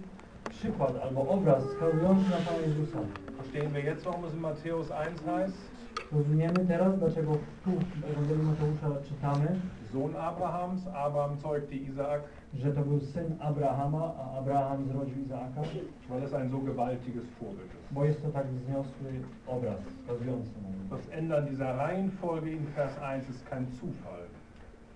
przykład albo obraz wskazujący na Pana Jezusa. Verstehen wir jetzt, warum es in Matthäus 1 heißt? Rozumiemy teraz, dlaczego w Ewangelii Mateusza czytamy, Sohn Abrahams, Abraham zeugte Isaak, że to był syn Abrahama, a Abraham zrodził Izaaka, weil es ein so gewaltiges Vorbild ist. bo jest to tak wzniosły obraz wskazujący na. Das Ändern dieser Reihenfolge in Vers 1 ist kein Zufall.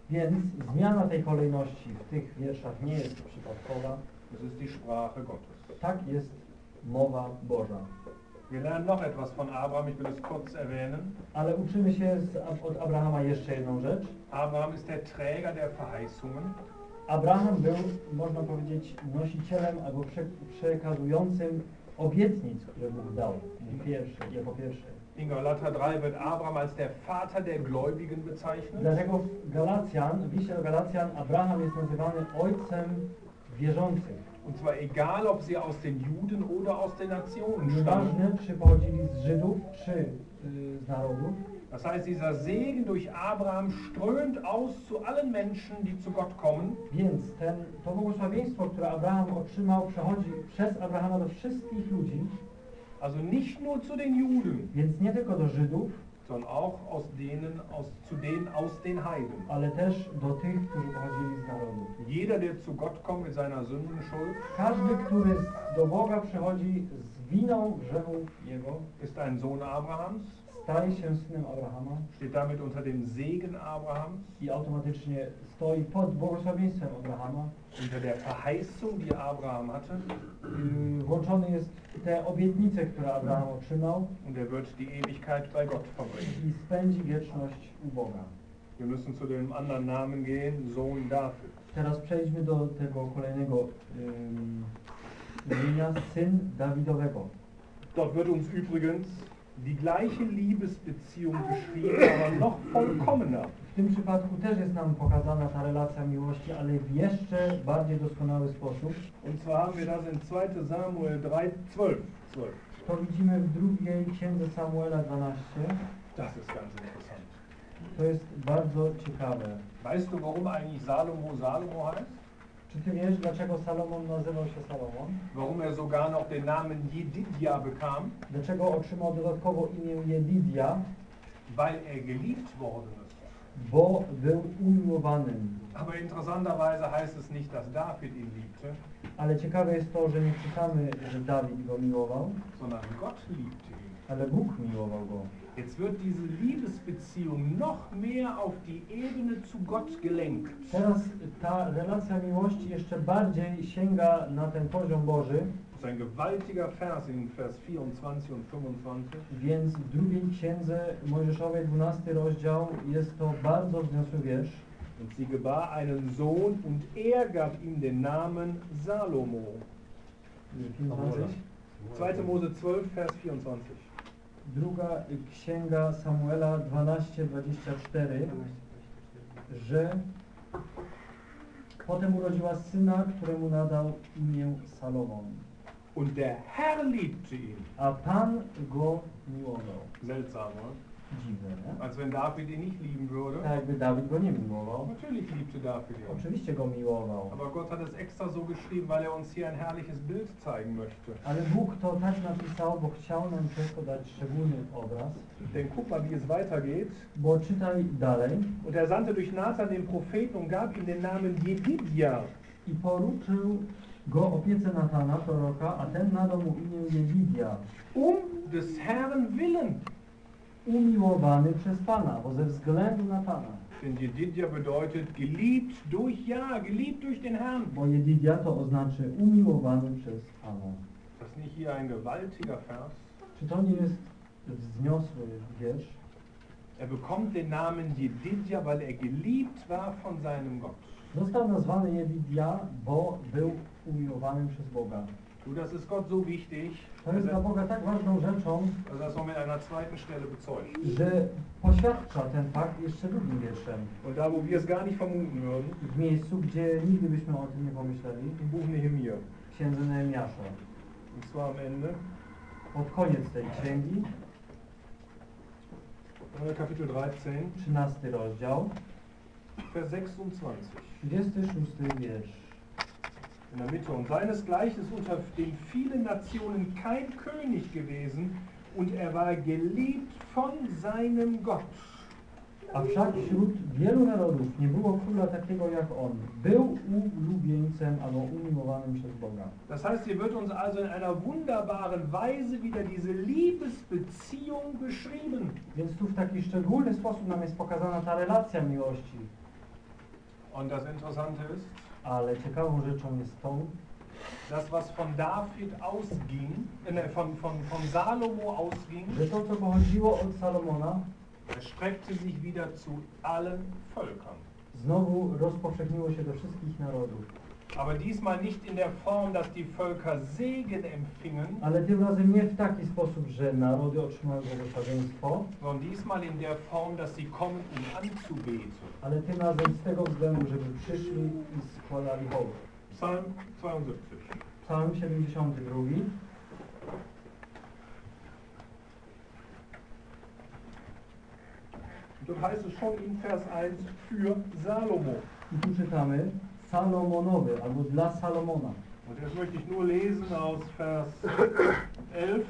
Więc zmiana tej kolejności w tych wierszach nie jest przypadkowa, Es ist die Sprache Gottes. tak jest mowa Boża. Wir lernen noch etwas von Abraham, ich will es kurz erwähnen. Ale uczymy się z, od Abrahama jeszcze jedną rzecz. Abraham ist der Träger der Verheißungen. Abraham był, można powiedzieć, nosicielem albo prze, przekazującym obietnic, które Bóg dał. Pierwsze, jako pierwsze. In Galater 3 wird Abraham als der Vater der Gläubigen bezeichnet. Dlatego w Galacjan, w liście do Galacjan, Abraham jest nazywany ojcem wierzących. Und zwar egal, ob sie aus den Juden oder aus den Nationen stammen. Nieważne, czy pochodzili z Żydów, czy y, z narodów. Das heißt, dieser Segen durch Abraham strömt aus zu allen Menschen, die zu Gott kommen. Więc ten, to błogosławieństwo, które Abraham otrzymał, przechodzi przez Abrahama do wszystkich ludzi, Also nicht nur zu den Juden, więc nie tylko do Żydów, sondern auch aus denen, aus, zu denen aus den Heiden. ale też do tych, którzy pochodzili z narodów. Jeder, der zu Gott kommt mit seiner Sündenschuld, Każdy, który do Boga przychodzi z winą grzechów Jego, ist ein Sohn Abrahams, staje się synem Abrahama steht damit unter dem Segen Abrahams, i automatycznie stoi pod błogosławieństwem Abrahama. unter der Verheißung, die Abraham hatte, Włączony jest te obietnice, które Abraham otrzymał und er wird die Ewigkeit bei Gott verbringen. i spędzi wieczność u Boga. Wir müssen zu dem anderen Namen gehen, Sohn David. Teraz przejdźmy do tego kolejnego imienia, syn Dawidowego. Dort wird uns übrigens die gleiche Liebesbeziehung beschrieben, aber noch vollkommener. W tym przypadku też jest nam pokazana ta relacja miłości, ale w jeszcze bardziej doskonały sposób. Und zwar haben wir das in 2 Samuel 3, 12. 12. To widzimy w drugiej księdze Samuela 12. Das ist ganz interessant. To jest bardzo ciekawe. Weißt du, warum eigentlich Salomo Salomo heißt? Czy ty wiesz, dlaczego Salomon nazywał się Salomon? Warum er sogar noch den Namen Jedidia bekam? Dlaczego otrzymał dodatkowo imię Jedidia? Weil er geliebt worden ist. Bo był umiłowanym. Aber interessanterweise heißt es nicht, dass David ihn liebte, Ale ciekawe jest to, że nie czytamy, że Dawid go miłował, sondern Gott liebte ihn. ale Bóg miłował go. Jetzt wird diese Liebesbeziehung noch mehr auf die Ebene zu Gott gelenkt. Teraz ta relacja miłości jeszcze bardziej sięga na ten poziom Boży, Das ist ein gewaltiger Vers in Vers 24 und 25. więc w drugiej księdze Mojżeszowej, 12 rozdział, jest to bardzo wzniosły wiersz. Und sie gebar einen Sohn und er gab ihm den Namen Salomo. 25. 2. Mose 12, Vers 24. Druga księga Samuela 12:24, że potem urodziła syna, któremu nadał imię Salomon. Und der Herr liebte ihn. A Pan go miłował. Seltsam? Dziwne, nie? Als wenn David ihn nicht lieben würde. Jakby Dawid go nie miłował. Natürlich liebte David ihn. Oczywiście go miłował. Aber Gott hat es extra so geschrieben, weil er uns hier ein herrliches Bild zeigen möchte. Ale Bóg to tak napisał, bo chciał nam przez to dać szczególny obraz. Denn guck mal, wie es weitergeht. Bo czytaj dalej. Und er sandte durch Nathan den Propheten und gab ihm den Namen Jedidia. I poruczył go opiece Natana, proroka, a ten nadał mu imię Jedidia. Um des Herrn willen. Umiłowany przez Pana, bo ze względu na Pana. Denn Jedidja bedeutet geliebt durch Ja, geliebt durch den Herrn. Bo Jedidia to oznaczy umiłowany przez Pana. Das nicht hier ein gewaltiger Vers? Czy to nie jest wzniosły wiersz? Er bekommt den Namen Jedidja, weil er geliebt war von seinem Gott. Został nazwany Jedidia, bo był umiłowanym przez Boga. Du, das ist Gott so wichtig, To jest dass dla Boga tak ważną rzeczą, dass er das noch mit einer zweiten Stelle bezeugt. że poświadcza ten fakt jeszcze drugim wierszem. Und da, wo wir es gar nicht vermuten würden, W miejscu, gdzie nigdy byśmy o tym nie pomyśleli, im Buch Nehemiah. w księdze Nehemiasza. Und zwar am Ende, Pod koniec tej księgi, äh, Kapitel 13, 13 rozdział, Vers 26. 26 wiersz. In der Mitte. Und seinesgleichen ist unter den vielen Nationen kein König gewesen und er war geliebt von seinem Gott. A wszak wśród wielu narodów nie było króla takiego jak on. Był ulubieńcem albo umiłowanym przez Boga. Das heißt, hier wird uns also in einer wunderbaren Weise wieder diese Liebesbeziehung beschrieben. Więc tu w taki szczególny sposób nam jest pokazana ta relacja miłości. Und das Interessante ist, Ale ciekawą rzeczą jest to, das, was von David ausging, äh, ne, von, von, von Salomo ausging, że to co pochodziło od Salomona erstreckte sich wieder zu allen Völkern. znowu rozpowszechniło się do wszystkich narodów. Aber diesmal nicht in der Form, dass die Völker Segen empfingen, Ale tym razem nie w taki sposób, że narody otrzymały błogosławieństwo, sondern diesmal in der Form, dass sie kommen, um anzubeten. ale tym razem z tego względu, żeby przyszli i składali hołd. Psalm 72. Psalm 72. Dort heißt es schon in Vers 1 für Salomo. I tu czytamy Salomonowy albo dla Salomona. Und das möchte ich nur lesen aus Vers 11.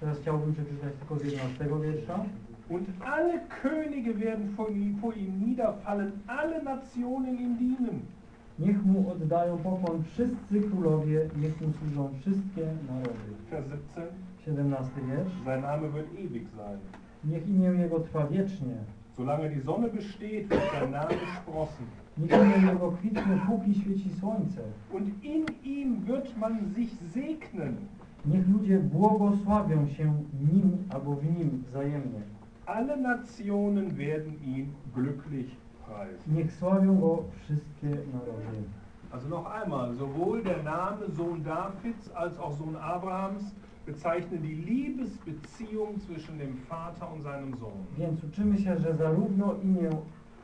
Teraz chciałbym przeczytać tylko z 11 wiersza. Und alle Könige werden vor ihm, vor ihm niederfallen, alle Nationen ihm dienen. Niech mu oddają pokłon wszyscy królowie, niech mu służą wszystkie narody. Vers 17. 17 wiersz. Sein Name wird ewig sein. Niech imię Jego trwa wiecznie. Solange die Sonne besteht, wird sein Name sprossen. Niech imię Jego kwitnie, póki świeci słońce. Und in ihm wird man sich segnen. Niech ludzie błogosławią się nim albo w nim wzajemnie. Alle Nationen werden ihn glücklich preisen. Niech sławią Go wszystkie narody. Also noch einmal, sowohl der Name Sohn Davids als auch Sohn Abrahams bezeichnen die Liebesbeziehung zwischen dem Vater und seinem Sohn. Więc uczymy się, że zarówno imię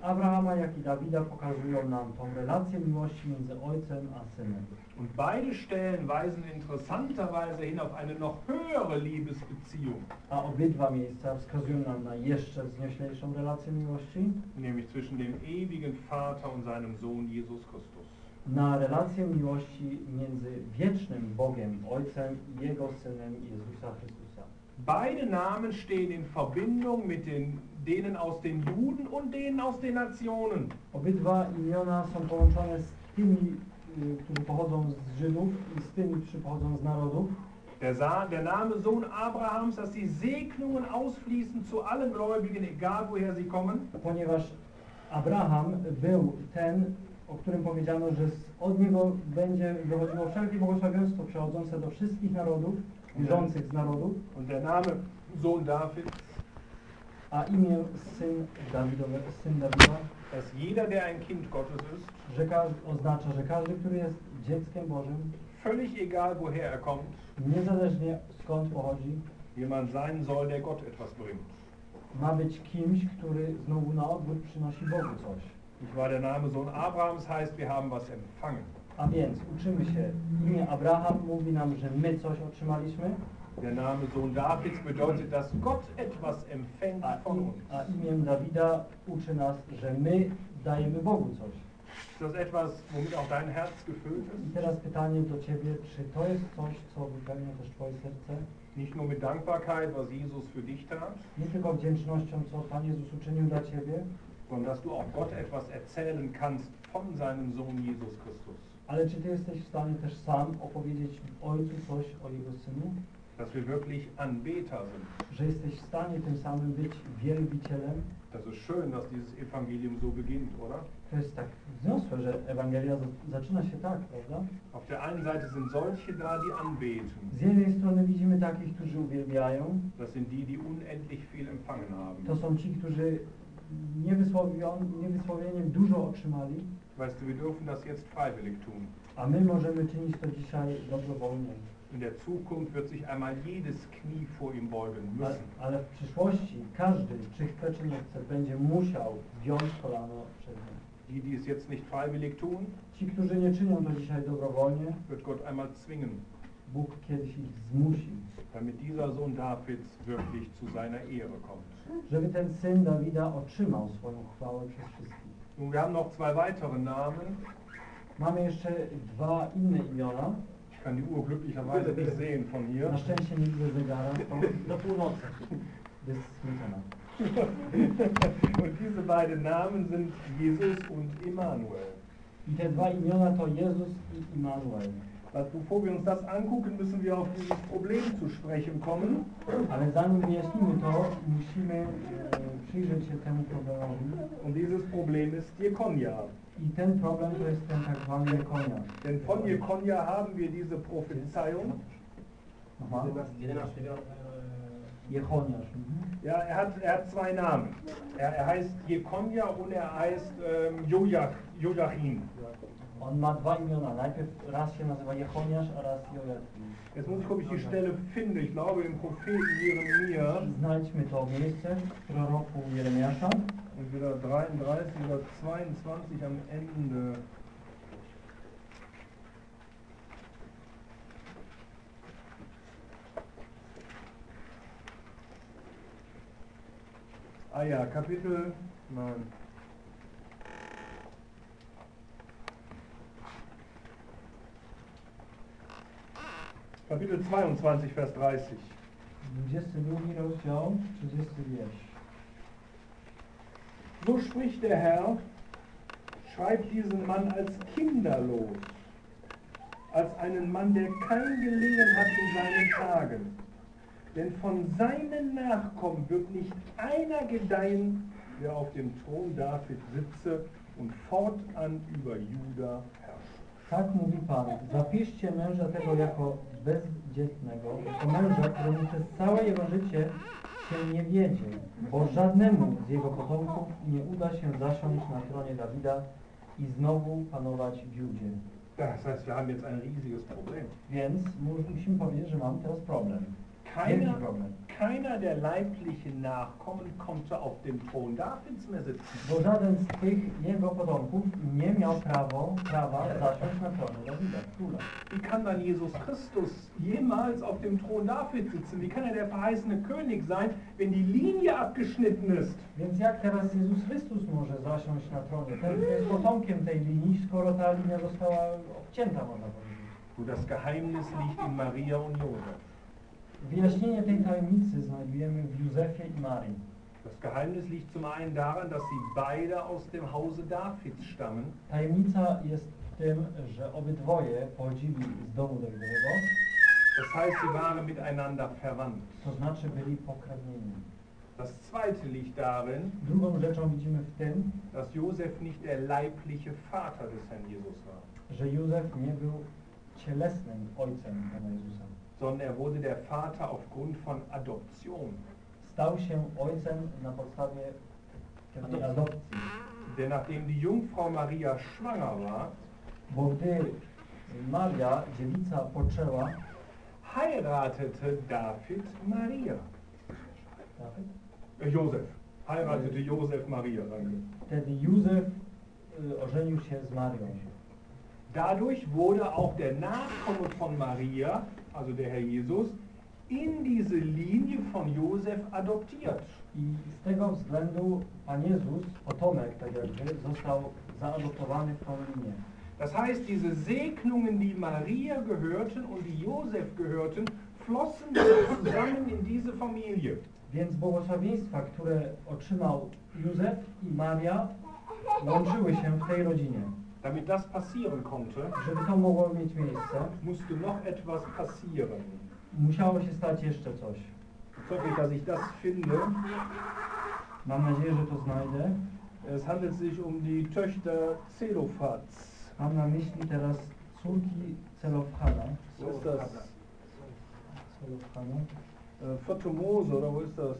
Abrahama, jak i Dawida pokazują nam tą relację miłości między ojcem a synem. Und beide Stellen weisen interessanterweise hin auf eine noch höhere Liebesbeziehung, A obydwa miejsca wskazują nam na jeszcze wznioślejszą relację miłości, nämlich zwischen dem ewigen Vater und seinem Sohn Jesus Christus. na relację miłości między wiecznym Bogiem, Ojcem i Jego Synem Jezusa Chrystusa. Beide Namen stehen in Verbindung mit den, denen aus den Juden und denen aus den Nationen. Obydwa imiona są połączone z tymi, którzy pochodzą z Żydów i z tymi, którzy pochodzą z narodów. Der, der Name Sohn Abrahams, dass die Segnungen ausfließen zu allen Gläubigen, egal woher sie kommen. ponieważ Abraham był ten, o którym powiedziano, że od niego będzie wychodziło wszelkie błogosławieństwo przechodzące do wszystkich narodów, Und der Name Sohn David, a imię syn Dawidowe, syn Dawida, dass jeder, der ein Kind Gottes ist, że każdy, oznacza, że każdy, który jest dzieckiem Bożym, völlig egal woher er kommt, niezależnie skąd pochodzi, jemand sein soll, der Gott etwas bringt. ma być kimś, który znowu na odwrót przynosi Bogu coś. Nicht wahr? Der Name Sohn Abrahams heißt, wir haben was empfangen. A więc uczymy się, imię Abraham mówi nam, że my coś otrzymaliśmy, Der Name Sohn Davids bedeutet, dass Gott etwas empfängt a, von uns. a imię Dawida uczy nas, że my dajemy Bogu coś. Ist das etwas, womit auch dein Herz gefüllt I ist? teraz pytanie do Ciebie, czy to jest coś, co wypełnia też Twoje serce? Nicht nur mit Dankbarkeit, was Jesus für dich tat, Nie tylko wdzięcznością, co Pan Jezus uczynił dla Ciebie, sondern dass du auch Gott etwas erzählen kannst von seinem Sohn Jesus Christus. Ale czy Ty jesteś w stanie też sam opowiedzieć Ojcu coś o Jego Synu? Dass wir wirklich Anbeter sind. Że jesteś w stanie tym samym być wielbicielem? Das ist schön, dass dieses Evangelium so beginnt, oder? To jest tak wzniosłe, że Ewangelia zaczyna się tak, prawda? Auf der einen Seite sind solche da, die anbeten. Z jednej strony widzimy takich, którzy uwielbiają. Das sind die, die unendlich viel empfangen haben. To są ci, którzy niewysłowieniem dużo otrzymali, Weißt du, wir dürfen das jetzt freiwillig tun. a my możemy czynić to dzisiaj dobrowolnie. In der Zukunft wird sich einmal jedes Knie vor ihm beugen A, müssen. ale w przyszłości każdy, czy chce, czy nie chce, będzie musiał wziąć kolano przed nim. Die, die es jetzt nicht freiwillig tun, Ci, którzy nie czynią to dzisiaj dobrowolnie, wird Gott einmal zwingen, Bóg kiedyś ich zmusi, damit dieser Sohn Davids wirklich zu seiner Ehre kommt. żeby ten syn Dawida otrzymał swoją chwałę przez wszystkich. Nun, wir haben noch zwei weitere Namen. Mamy jeszcze dwa inne imiona. Ich kann die Uhr glücklicherweise nicht sehen von hier. Na szczęście nie widzę zegara, do północy. Jest smutna. [laughs] Und diese beiden Namen sind Jesus und Immanuel. I te dwa imiona to Jezus i Immanuel. Also bevor wir uns das angucken, müssen wir auf dieses Problem zu sprechen kommen. Ale zanim wyjaśnimy to, musimy przyjrzeć się temu problemowi. Und dieses Problem ist Jekonia. I ten problem to jest ten tak zwany Jekonia. Denn von Jekonia haben wir diese Prophezeiung. Jechoniarz. Mhm. Ja, er hat, er hat zwei Namen. Er, er heißt Jekonia und er heißt ähm, Jojach, Jojachim. On ma dwa imiona. Najpierw raz się nazywa Jechoniarz, a raz Joachim. Jetzt muss ich gucken, ob ich die Stelle finde. Ich glaube im Propheten Jeremia, Znajdźmy to miejsce w proroku Jeremiasza. entweder 33 oder 22 am Ende. Ah ja, Kapitel, nein. Kapitel 22, Vers 30. 22 rozdział, 30 wiersz. So spricht der Herr, schreibt diesen Mann als kinderlos, als einen Mann, der kein Gelingen hat in seinen Tagen. Denn von seinen Nachkommen wird nicht einer gedeihen, der auf dem Thron David sitze und fortan über Juda. Tak mówi Pan, zapiszcie męża tego jako bezdzietnego, jako męża, któremu przez całe jego życie się nie wiedzie, bo żadnemu z jego potomków nie uda się zasiąść na tronie Dawida i znowu panować w Judzie. Das heißt, wir haben jetzt ein riesiges Problem. Więc mu- musimy powiedzieć, że mamy teraz problem. Keiner, keiner der leiblichen Nachkommen konnte auf dem Thron Davids mehr sitzen. Bo żaden z tych jego potomków nie miał prawo, prawa zasiąść na tronie Dawida, króla. Wie kann dann Jesus Christus jemals auf dem Thron David sitzen? Wie kann er der verheißene König sein, wenn die Linie abgeschnitten ist? Więc jak teraz Jezus Chrystus może zasiąść na tronie? Ten jest potomkiem tej linii, skoro ta linia została obcięta, można powiedzieć. Wo das Geheimnis liegt in Maria und Josef. Wyjaśnienie tej tajemnicy znajdujemy w Józefie i Marii. Das Geheimnis liegt zum einen daran, dass sie beide aus dem Hause Davids stammen. Tajemnica jest w tym, że obydwoje pochodzili z domu Dawidowego, Das heißt, sie waren miteinander verwandt. to znaczy byli pokrewnieni. Das zweite liegt darin, Drugą rzeczą widzimy w tym, dass Josef nicht der leibliche Vater des Herrn Jesus war, że Józef nie był cielesnym ojcem Pana Jezusa. Sondern er wurde der Vater aufgrund von Adoption. Stał się ojcem na podstawie pewnej adopcji. Denn nachdem die Jungfrau Maria schwanger war, Bo gdy Maria, dziewica, poczęła, heiratete David Maria. Dawid, Äh, Josef. Heiratete Josef Maria, danke. wtedy Józef ożenił się z Marią. Dadurch wurde auch der Nachkomme von Maria, also der Herr Jesus, in diese Linie von Josef adoptiert. I z tego względu Pan Jezus, potomek tak jakby, został zaadoptowany w tą linię. Das heißt, diese Segnungen, die Maria gehörten und die Josef gehörten, flossen zusammen in diese Familie. Więc błogosławieństwa, które otrzymał Józef i Maria, łączyły się w tej rodzinie. Damit das passieren konnte, Żeby to mogło mieć miejsce, musste noch etwas passieren. musiało się stać jeszcze coś. Jetzt hoffe ich, dass ich das finde. Mam nadzieję, że to znajdę. Es handelt sich um die Töchter Zelophats. Mam na myśli teraz córki Celofhada. Wo ist das? Celofhada. Äh, Vierte Mose oder wo ist das?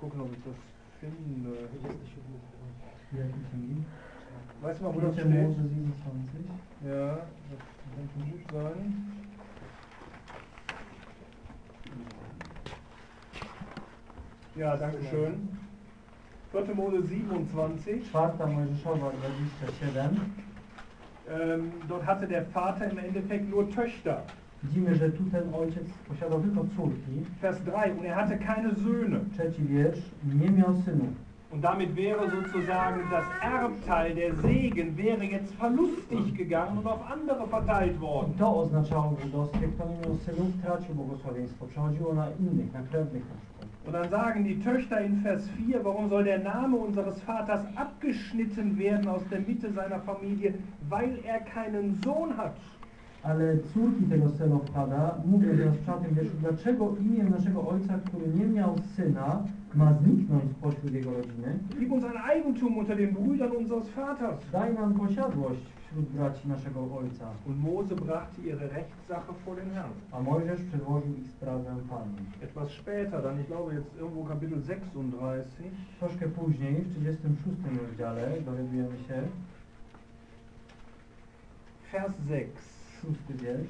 Gucken, ob ich das finde. Weißt du mal, wo das steht? Mose 27. Ja, das könnte gut sein. Ja, danke schön. 4. Mose 27. Czwarta Mojżeszowa 27. Ähm, dort hatte der Vater im Endeffekt nur Töchter. Widzimy, że tu ten ojciec posiadał tylko córki. Vers 3. Und er hatte keine Söhne. Trzeci wiersz. Nie miał synów. Und damit wäre sozusagen das Erbteil, der Segen, wäre jetzt verlustig gegangen und auf andere verteilt I worden. to oznaczało żydowskie, kto nie miał synów, tracił błogosławieństwo. Przechodziło na innych, na krewnych na przykład. Und dann sagen die Töchter in Vers 4, warum soll der Name unseres Vaters abgeschnitten werden aus der Mitte seiner Familie, weil er keinen Sohn hat. Ale córki tego Selofhada mówią teraz w czwartym wierszu, dlaczego imię naszego ojca, który nie miał syna, ma zniknąć spośród jego rodziny? Gib uns ein Eigentum unter den Brüdern unseres Vaters. Daj nam posiadłość wśród braci naszego ojca. Und Mose brachte ihre Rechtssache vor den Herrn. A Mojżesz przedłożył ich sprawę Panu. Etwas später, dann ich glaube jetzt irgendwo Kapitel 36, Troszkę później, w 36 rozdziale, dowiadujemy się, Vers 6. szósty wiersz,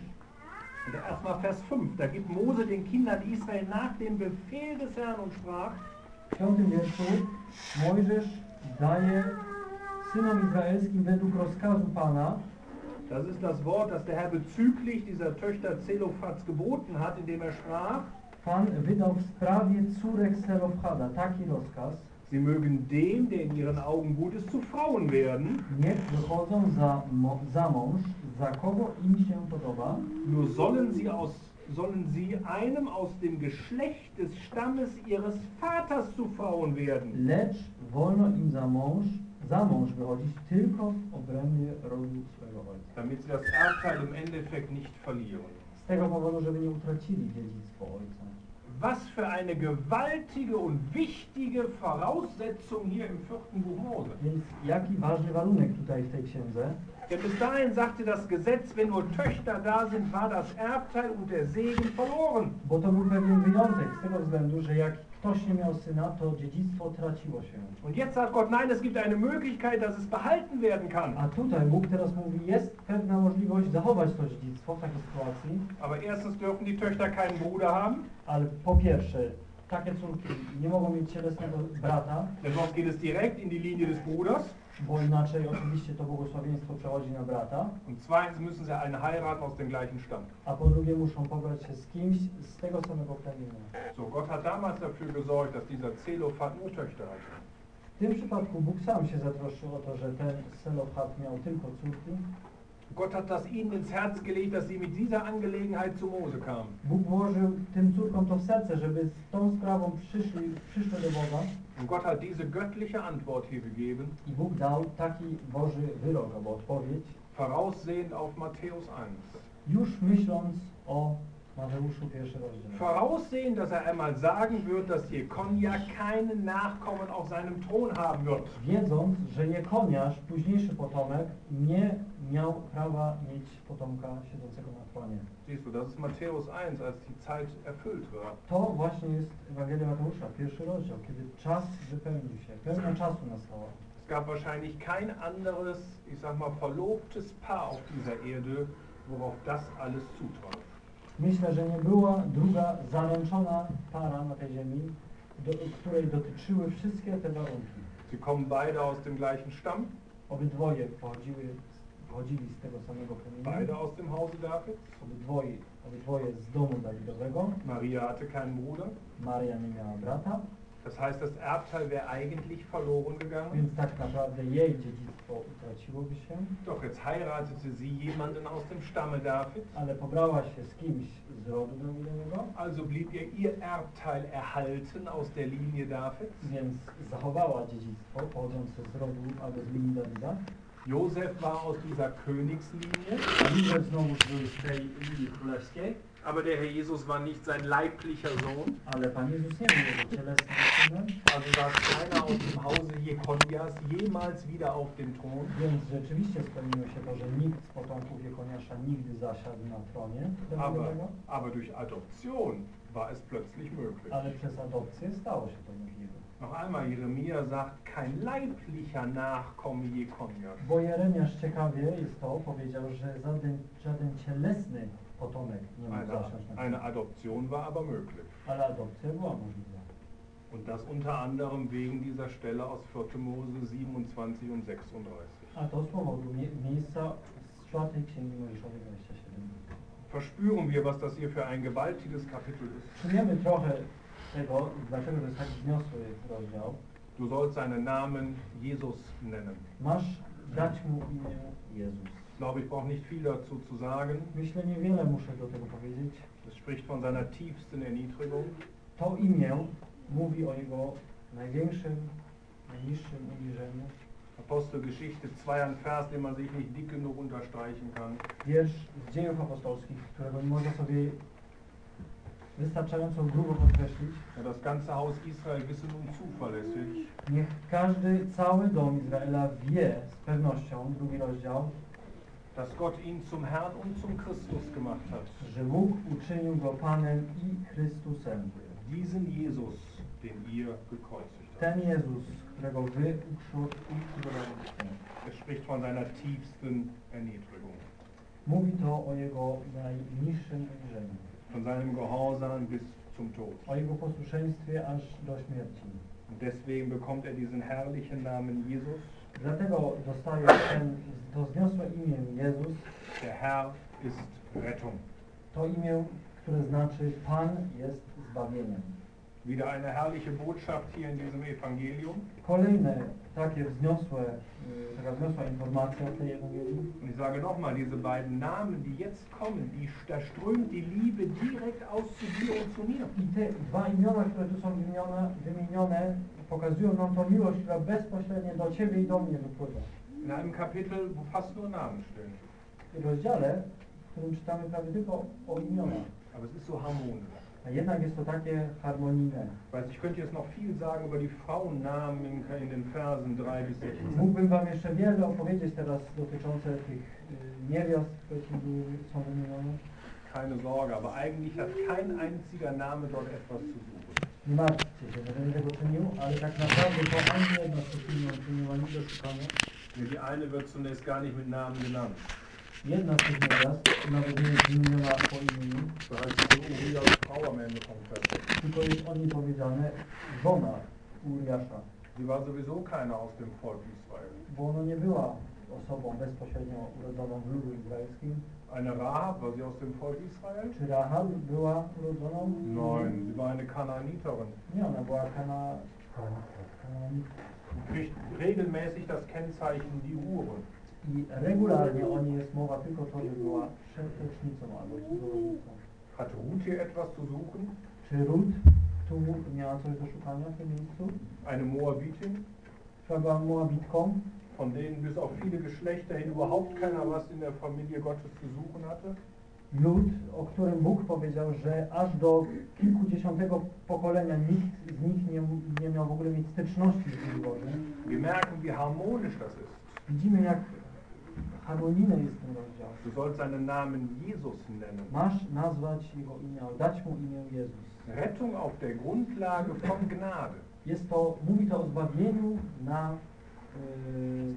Oder erstmal Vers 5. Da gibt Mose den Kindern Israel nach dem Befehl des Herrn und sprach, w piątym wierszu Mojżesz daje synom izraelskim według rozkazu Pana, das ist das Wort, das der Herr bezüglich dieser Töchter Zelophats geboten hat, indem er sprach, Pan wydał w sprawie córek Selofhada taki rozkaz, sie mögen dem, der in ihren Augen gut ist, zu Frauen werden, niech wychodzą za, mo, za mąż, za kogo im się podoba, nur sollen sie, aus, sollen sie einem aus dem Geschlecht des Stammes ihres Vaters zu Frauen werden. lecz wolno im za mąż, za mąż wychodzić tylko w obrębie rodu swego ojca. Damit sie das Erbteil im Endeffekt nicht verlieren. Z tego powodu, żeby nie utracili dziedzictwo ojca. Was für eine gewaltige und wichtige Voraussetzung hier im vierten Buch Mose. Więc jaki ważny warunek tutaj w tej księdze? Denn bis dahin sagte das Gesetz, wenn nur Töchter da sind, war das Erbteil und der Segen verloren. Bo to był pewien wyjątek z tego względu, że jak ktoś nie miał syna, to dziedzictwo traciło się. Und jetzt sagt Gott, nein, es gibt eine Möglichkeit, dass es behalten werden kann. A tutaj Bóg teraz mówi, jest pewna możliwość zachować to dziedzictwo w takiej sytuacji, Aber erstens dürfen die Töchter keinen Bruder haben, ale po pierwsze, takie córki nie mogą mieć cielesnego brata, denn sonst geht es direkt in die Linie des Bruders. Bo inaczej oczywiście to błogosławieństwo przechodzi na brata, Und zweitens müssen sie einen heiraten aus dem gleichen Stamm. a po drugie muszą pobrać się z kimś z tego samego plemienia. So, Gott hat damals dafür gesorgt, dass dieser Zelophat nur Töchter hatte. W tym przypadku Bóg sam się zatroszczył o to, że ten Selofhat miał tylko córki. Gott hat das ihnen ins Herz gelegt, dass sie mit dieser Angelegenheit zu Mose kamen. Bóg włożył tym córkom to w serce, żeby z tą sprawą przyszli, przyszły do Boga Und Gott hat diese göttliche Antwort hier gegeben, i Bóg dał taki Boży wyrok albo odpowiedź, voraussehend auf Matthäus 1. już myśląc o. Voraussehend, dass er einmal sagen wird, dass Jekonia keinen Nachkommen auf seinem Thron haben wird. Wiedząc, że Jekoniasz, późniejszy potomek, nie miał prawa mieć potomka siedzącego na tronie. Du, das ist Matthäus 1, als die Zeit erfüllt war. To właśnie jest Ewangelia Mateusza, pierwszy rozdział, kiedy czas wypełnił się, pełnia czasu nastała. Es gab wahrscheinlich kein anderes, ich sag mal, verlobtes Paar auf dieser Erde, worauf das alles zutraf. Myślę, że nie była druga zaręczona para na tej ziemi, do, której dotyczyły wszystkie te warunki. Sie kommen beide aus dem gleichen Stamm, Obydwoje pochodziły, pochodzili z tego samego plemienia, beide aus dem Hause Davids. obydwoje, obydwoje z domu Dawidowego. Maria hatte keinen Bruder. Maria nie miała brata, Das heißt, das Erbteil wäre eigentlich verloren gegangen. więc tak naprawdę jej dziedzictwo utraciłoby się, Doch jetzt heiratete sie jemanden aus dem Stamme Davids. ale pobrała się z kimś z rodu Dawidowego, Also blieb ihr ihr Erbteil erhalten aus der Linie Davids. więc zachowała dziedzictwo pochodzące z rodu albo z linii Dawida. Josef war aus dieser Königslinie, aber der Herr Jesus war nicht sein leiblicher Sohn. Also saß keiner aus dem Hause Jekonias jemals wieder auf dem Thron. więc rzeczywiście spełniło się to, że nikt z potomków Jekoniasza nigdy zasiadł na tronie Aber, aber durch Adoption war es plötzlich möglich. ale przez adopcję stało się to możliwe. Noch einmal, Jeremia sagt, kein leiblicher Nachkomme Jekonias. Bo Jeremiasz ciekawie jest to, powiedział, że żaden, żaden cielesny potomek nie mógł Eine, zasiąść na eine Adoption war aber möglich. ale adopcja była możliwa. Und das unter anderem wegen dieser Stelle aus 4. Mose 27 und 36. A to z powodu mie- miejsca z czwartej księgi Mojżeszowej 27. Verspüren wir, was das hier für ein gewaltiges Kapitel ist. Czujemy trochę tak rozdział. Du sollst seinen Namen Jesus nennen. Masz dać mu imię Jezus. Ich glaube, ich brauche nicht viel dazu zu sagen. Myślę, niewiele muszę do tego powiedzieć. Es spricht von seiner tiefsten Erniedrigung. To imię mówi o jego największym, najniższym uniżeniu. Apostelgeschichte 2, ein Vers, den man sich nicht dick genug unterstreichen kann. Wiersz z dziejów apostolskich, którego nie można sobie wystarczająco grubo podkreślić. Das ganze Haus Israel wisse nun zuverlässig, Niech każdy, cały dom Izraela wie z pewnością, drugi rozdział, dass Gott ihn zum Herrn und zum Christus gemacht hat. że Bóg uczynił go Panem i Chrystusem. Diesen Jesus, den ihr gekreuzigt habt. Ten Jezus, którego wy ukrzyżowaliście. Es spricht von seiner tiefsten Erniedrigung, Mówi to o jego najniższym uniżeniu, von seinem Gehorsam bis zum Tod. o jego posłuszeństwie aż do śmierci. Und deswegen bekommt er diesen herrlichen Namen Jesus. Dlatego dostaje ten, to wzniosłe imię Jezus, Der Herr ist Rettung. to imię, które znaczy Pan jest zbawieniem. Wieder eine herrliche Botschaft hier in diesem Evangelium. Kolejne takie wzniosłe, y, taka wzniosła informacja w tej Ewangelii. Und ich sage nochmal, diese beiden Namen, die jetzt kommen, die, da strömt die Liebe direkt aus zu dir und zu mir. I te dwa imiona, które tu są wymienione, wymienione pokazują nam tą miłość, która bezpośrednio do Ciebie i do mnie wypływa. In einem Kapitel, wo fast nur Namen stehen. W rozdziale, w którym czytamy prawie tylko o imionach. Aber es ist so harmonisch. A jednak jest to takie harmonijne. Weiß, ich könnte jetzt noch viel sagen über die Frauennamen in, in den Versen 3 bis 16. Mógłbym Wam jeszcze wiele opowiedzieć teraz dotyczące tych y, niewiast, które ci były, są wymienione. Keine Sorge, aber eigentlich hat kein einziger Name dort etwas zu suchen. Nie martwcie się, że będę tego czynił, ale tak naprawdę to ani jedna z tych imion tu nie do szukania. Die eine wird zunächst gar nicht mit Namen genannt. Jedna z tych niewiast nawet nie wymieniona po imieniu, tylko jest o niej powiedziane żona Uriasza, Sie war sowieso keiner aus dem Volk Israel. bo ona nie była osobą bezpośrednio urodzoną w ludu izraelskim. Eine Rahab, war sie aus dem Volk Israel? Czy Rahab była urodzoną? Nein, sie war eine Kanaaniterin. Nie, ona była kana... Sie kriegt regelmäßig das Kennzeichen die Hure. I regularnie o niej jest mowa tylko to, że była przewodnicznicą albo cudzołownicą. Hat Ruth etwas zu suchen? Czy Ruth tu miała coś do szukania w tym miejscu? Eine Moabitin, Która była Moabitką, von denen bis auf viele Geschlechter hin überhaupt keiner was in der Familie Gottes zu suchen hatte? lud, o którym Bóg powiedział, że aż do kilkudziesiątego pokolenia nikt z nich nie, nie miał w ogóle mieć styczności z Bogiem Bożym. Wir merken, wie harmonisch das ist. Widzimy, jak harmonijny jest ten rozdział. Du sollst seinen Namen Jesus nennen. Masz nazwać Jego imię, dać Mu imię Jezus. Rettung auf der Grundlage von Gnade. Jest to, mówi to o zbawieniu na yy,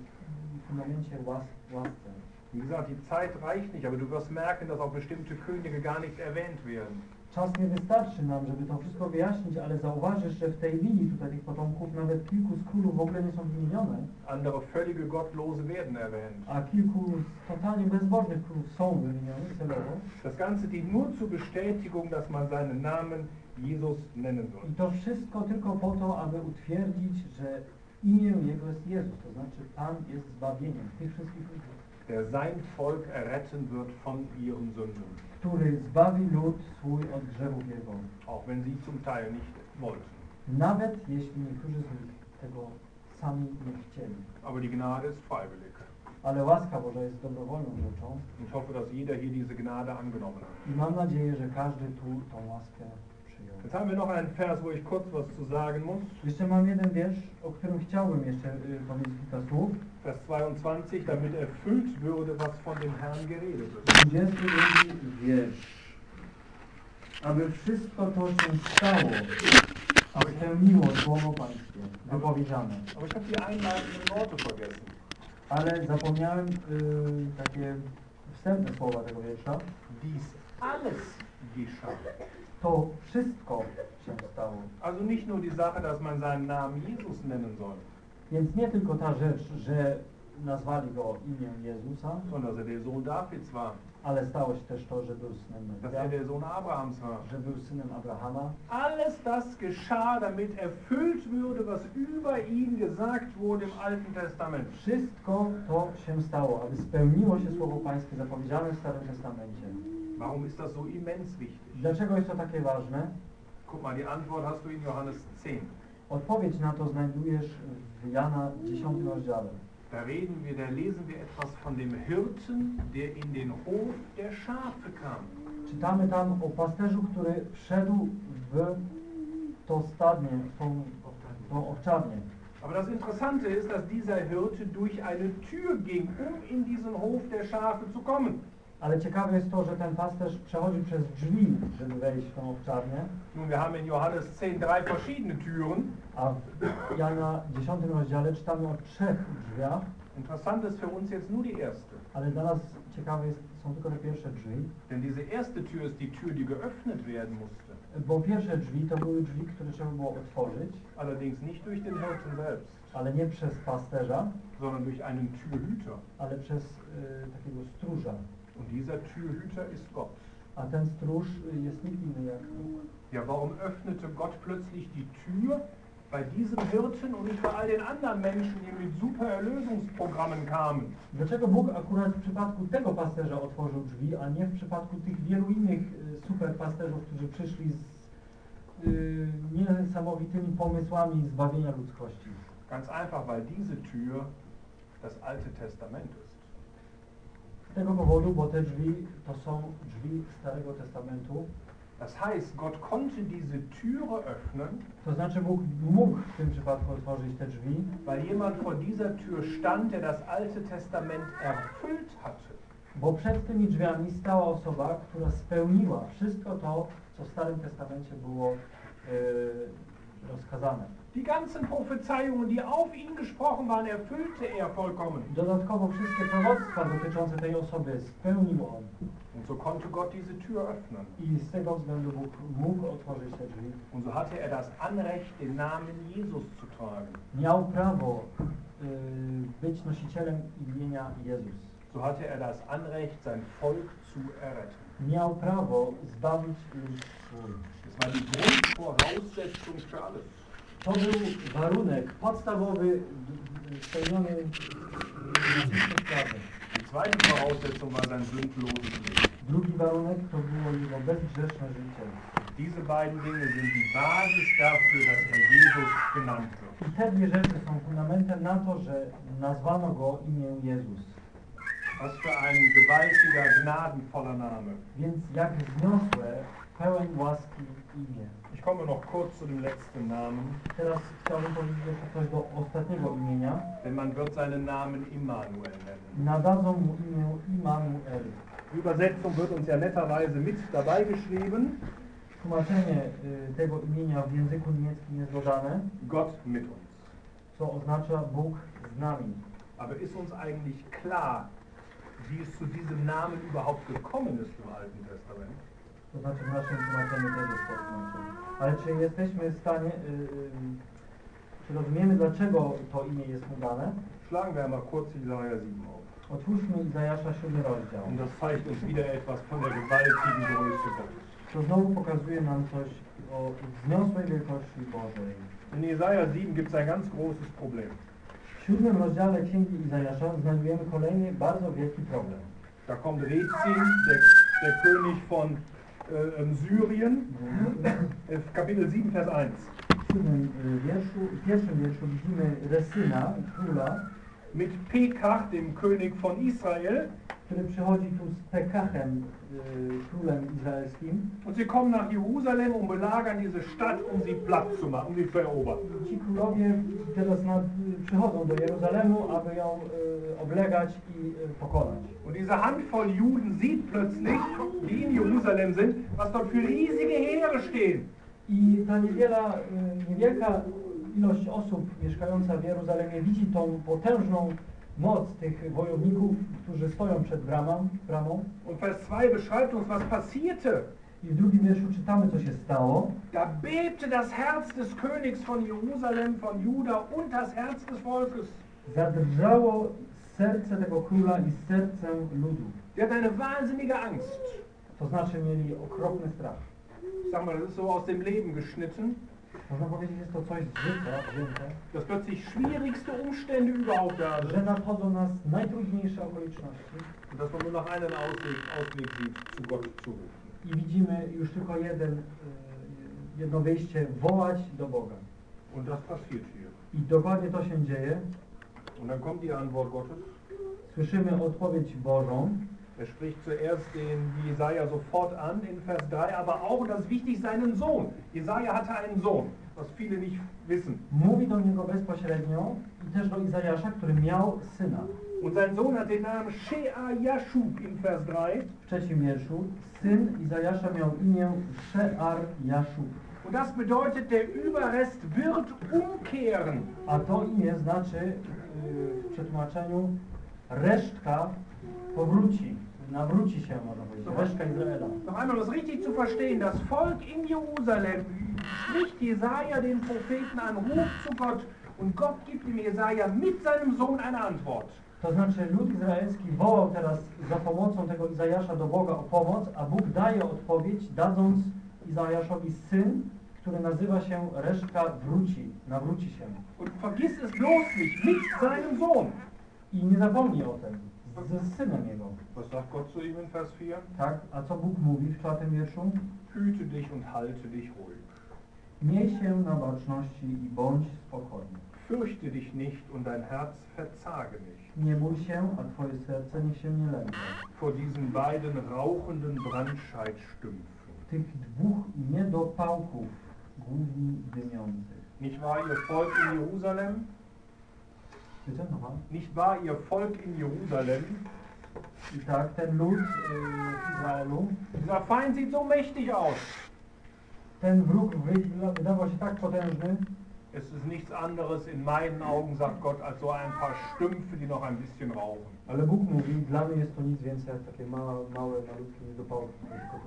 fundamencie łas, łasce. Wie gesagt, die Zeit reicht nicht, aber du wirst merken, dass auch bestimmte Könige gar nicht erwähnt werden. Czas nie wystarczy nam, żeby to wszystko wyjaśnić, ale zauważysz, że w tej linii tutaj tych potomków nawet kilku z królów w ogóle nie są wymienione, Andere völlige Gottlose werden erwähnt. a kilku z totalnie bezbożnych królów są wymienione celowo. Das Ganze dient nur zur Bestätigung, dass man seinen Namen Jesus nennen I soll. to wszystko tylko po to, aby utwierdzić, że imię Jego jest Jezus, to znaczy Pan jest zbawieniem tych wszystkich ludzi, Der sein Volk erretten wird von ihren Sünden, który zbawi lud swój od grzechów Jego. auch wenn sie zum Teil nicht wollten. Nawet jeśli niektórzy z nich tego sami nie chcieli. Aber die Gnade ist freiwillig. ale łaska Boża jest dobrowolną rzeczą Ich hoffe, dass jeder hier diese Gnade angenommen hat. i mam nadzieję, że każdy tu tą łaskę. Jetzt haben wir noch einen Vers, wo ich kurz was zu sagen muss. Jeszcze mam jeden wiersz, o którym chciałbym jeszcze y, powiedzieć kilka słów. Vers 22, damit erfüllt würde, was von dem Herrn geredet ist. 22 wiersz. Aby wszystko to się stało, spełniło słowo Pańskie, wypowiedziane. Aber ich habe die einleitenden Worte vergessen. Ale zapomniałem y, takie wstępne słowa tego wiersza. Dies alles geschah. To wszystko się stało. Also nicht nur die Sache, dass man seinen Namen Jesus nennen soll, Więc nie tylko ta rzecz, że nazwali go imię Jezusa, sondern dass er der Sohn Davids war, ale stało się też to, że był synem dass er der Sohn Abrahams war. że był synem Abrahama. Alles das geschah, damit erfüllt würde, was über ihn gesagt wurde im Alten Testament. Wszystko to się stało, aby spełniło się słowo Pańskie zapowiedziane w Starym Testamencie. Warum ist das so immens wichtig? Dlaczego jest to takie ważne? Guck mal, die Antwort hast du in Johannes 10. Odpowiedź na to znajdujesz w Jana 10 rozdziale. Da reden wir, da lesen wir etwas von dem Hirten, der in den Hof der Schafe kam. Czytamy tam o pasterzu, który wszedł w to stadnie, w tą, tą owczarnię. Aber das Interessante ist, dass dieser Hirte durch eine Tür ging, um in diesen Hof der Schafe zu kommen. Ale ciekawe jest to, że ten pasterz przechodził przez drzwi, żeby wejść w tą owczarnię, Nun, wir haben in Johannes 10 drei verschiedene Türen. a w Jana 10 rozdziale czytamy o trzech drzwiach, Interessant ist für uns jetzt nur die erste. ale dla nas ciekawe jest, są tylko te pierwsze drzwi, Denn diese erste Tür ist die Tür, die geöffnet werden musste. bo pierwsze drzwi to były drzwi, które trzeba było otworzyć, Allerdings nicht durch den Hirten selbst, ale nie przez pasterza, sondern durch einen Türhüter. ale przez y, takiego stróża. Und dieser Türhüter ist Gott. A ten stróż jest nikt inny jak Bóg. Ja, warum öffnete Gott plötzlich die Tür bei diesem Hirten und nicht bei all den anderen Menschen, die mit super Erlösungsprogrammen kamen? Dlaczego Bóg akurat w przypadku tego pasterza otworzył drzwi, a nie w przypadku tych wielu innych y, super pasterzów, którzy przyszli z y, niesamowitymi pomysłami zbawienia ludzkości? Ganz einfach, weil diese Tür das Alte Testament ist. Z tego powodu, bo te drzwi to są drzwi Starego Testamentu. Das heißt, Gott konnte diese Türe öffnen, To znaczy Bóg mógł w tym przypadku otworzyć te drzwi, weil jemand vor dieser Tür stand, der das Alte Testament erfüllt hatte. bo przed tymi drzwiami stała osoba, która spełniła wszystko to, co w Starym Testamencie było y, rozkazane. Die ganzen Prophezeiungen, die auf ihn gesprochen waren, erfüllte er vollkommen. Dodatkowo wszystkie proroctwa dotyczące tej osoby spełnił on. Und so konnte Gott diese Tür öffnen. I z tego względu Bóg mógł otworzyć te drzwi. Und so hatte er das Anrecht, den Namen Jesus zu tragen. Miał prawo y, być nosicielem imienia Jezus. So hatte er das Anrecht, sein Volk zu erretten. Miał prawo zbawić lud swój. Das war die Grundvoraussetzung für alles. To był warunek podstawowy spełniony. Die zweite Voraussetzung war sein sündloses Leben. Drugi warunek to było jego bezgrzeszne życie. Diese beiden Dinge sind die Basis dafür, dass er Jesus genannt wird. I te dwie rzeczy są fundamentem na to, że nazwano go imię Jezus. Was für ein gewaltiger, gnadenvoller Name. Więc jak wzniosłe, pełen łaski imię. Ich komme noch kurz zu dem letzten Namen, Teraz chciałbym powiedzieć jeszcze coś do ostatniego imienia. denn man wird seinen Namen Immanuel nennen. Nadadzą mu imię Immanuel. Die Übersetzung wird uns ja netterweise mit dabei geschrieben. Tłumaczenie tego imienia w języku niemieckim jest dodane, Gott mit uns. co oznacza Bóg z nami. Aber ist uns eigentlich klar, wie es zu diesem Namen überhaupt gekommen ist im Alten Testament? To znaczy w naszym tłumaczeniu też jest to tłumaczenie. Ale czy jesteśmy w stanie, y, y, czy rozumiemy dlaczego to imię jest mu dane? Schlagen wir mal kurz Jesaja 7 auf. Otwórzmy Izajasza 7 rozdział. Und das zeigt uns wieder etwas von der gewaltigen Größe Gottes. To znowu pokazuje nam coś o wzniosłej wielkości Bożej. In Jesaja 7 gibt es ein ganz großes Problem. W siódmym rozdziale Księgi Izajasza znajdujemy kolejny bardzo wielki problem. Da kommt Rezin, der, der König von Syrien, äh, Kapitel 7, Vers 1. W siódmym y, wierszu, w pierwszym wierszu widzimy Resyna, króla mit Pekach, dem König von Israel. który przychodzi tu z Pekachem, królem izraelskim. Und sie kommen nach Jerusalem und belagern diese Stadt, um sie platt zu machen, um sie zu erobern. Ci królowie teraz nad, przychodzą do Jeruzalemu, aby ją y, oblegać i y, pokonać. Und diese Handvoll Juden sieht plötzlich, die in Jerusalem sind, was dort für riesige Heere stehen. I ta niewiela, niewielka ilość osób mieszkająca w Jeruzalemie widzi tą potężną moc tych wojowników, którzy stoją przed bramą, bramą. Und Vers 2 beschreibt uns, was passierte. I w drugim wierszu czytamy, co się stało. Da bebte das Herz des Königs von Jerusalem, von Juda und das Herz des Volkes. Zadrżało serce tego króla i serce ludu. Die hatten eine wahnsinnige Angst. To znaczy mieli okropny strach. Ich sag mal, das ist so aus dem Leben geschnitten, Można powiedzieć, jest to coś z życia wzięte, dass plötzlich schwierigste Umstände überhaupt da że sind. nadchodzą nas najtrudniejsze okoliczności dass man nur noch einen Ausweg, Ausweg sieht, zu Gott zu rufen. i widzimy już tylko jeden, y, jedno wyjście, wołać do Boga. Und das passiert hier. I dokładnie to się dzieje. Und dann kommt die Antwort Gottes. Słyszymy odpowiedź Bożą. Er spricht zuerst den Jesaja sofort an in Vers 3, aber auch, und das ist wichtig, seinen Sohn. Jesaja hatte einen Sohn, was viele nicht wissen. Mówi do niego bezpośrednio i też do Izajasza, który miał syna. Und sein Sohn hat den Namen Shea Yashub in Vers 3. W trzecim wierszu syn Izajasza miał imię Shear Jaszub. Und das bedeutet, der Überrest wird umkehren. A to imię znaczy w przetłumaczeniu resztka powróci, nawróci się można powiedzieć, resztka Izraela. Noch einmal, um es richtig zu verstehen, das Volk in Jerusalem spricht Jesaja den Propheten an, ruft zu Gott und Gott gibt dem Jesaja mit seinem Sohn eine Antwort. To znaczy lud izraelski wołał teraz za pomocą tego Izajasza do Boga o pomoc, a Bóg daje odpowiedź, dadząc Izajaszowi syn, który nazywa się resztka wróci, nawróci się. Und vergiss es bloß nicht, mit seinem Sohn. I nie zapomnij o tym, ze synem jego. Was sagt Gott zu ihm in Vers 4? Tak? A co Bóg mówi w czwartym wierszu? Hüte dich und halte dich ruhig. Miej się na baczności i bądź spokojny. Fürchte dich nicht und dein Herz verzage nicht Nie bój się, a twoje serce niech się nie lęka. vor diesen beiden rauchenden Brandscheidstümpfen. Tych dwóch niedopałków, głównie dymiących. Nicht wahr, ihr Volk in Jerusalem? Wiecie, no mam. Nicht wahr, ihr Volk in Jerusalem? I tak, ten lud y, w Izraelu, Dieser Feind sieht so mächtig aus. ten wróg wy- wydawał się tak potężny, Es ist nichts anderes in meinen Augen, sagt Gott, als so ein paar Stümpfe, die noch ein bisschen rauchen. ale Bóg mówi, dla mnie jest to nic więcej jak takie małe, małe malutkie niedopałki, tylko.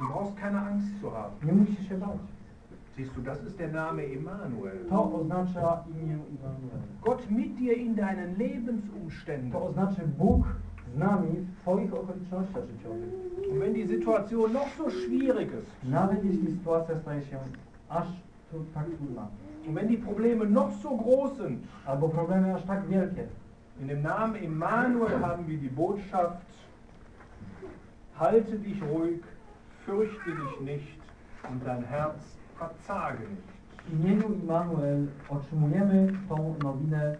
Du brauchst keine Angst zu haben. Nie musisz się bać. Siehst du, das ist der Name Emmanuel. To oznacza imię Immanuel. Gott mit dir in deinen Lebensumständen. To oznacza Bóg z nami w Twoich okolicznościach życiowych. Und wenn die Situation noch so schwierig ist, Nawet jeśli sytuacja staje się aż tak trudna, und wenn die Probleme noch so groß sind, albo problemy aż tak wielkie, in dem Namen Emmanuel haben wir die Botschaft, halte dich ruhig, fürchte dich nicht und dein Herz. W imieniu Immanuel otrzymujemy tą nowinę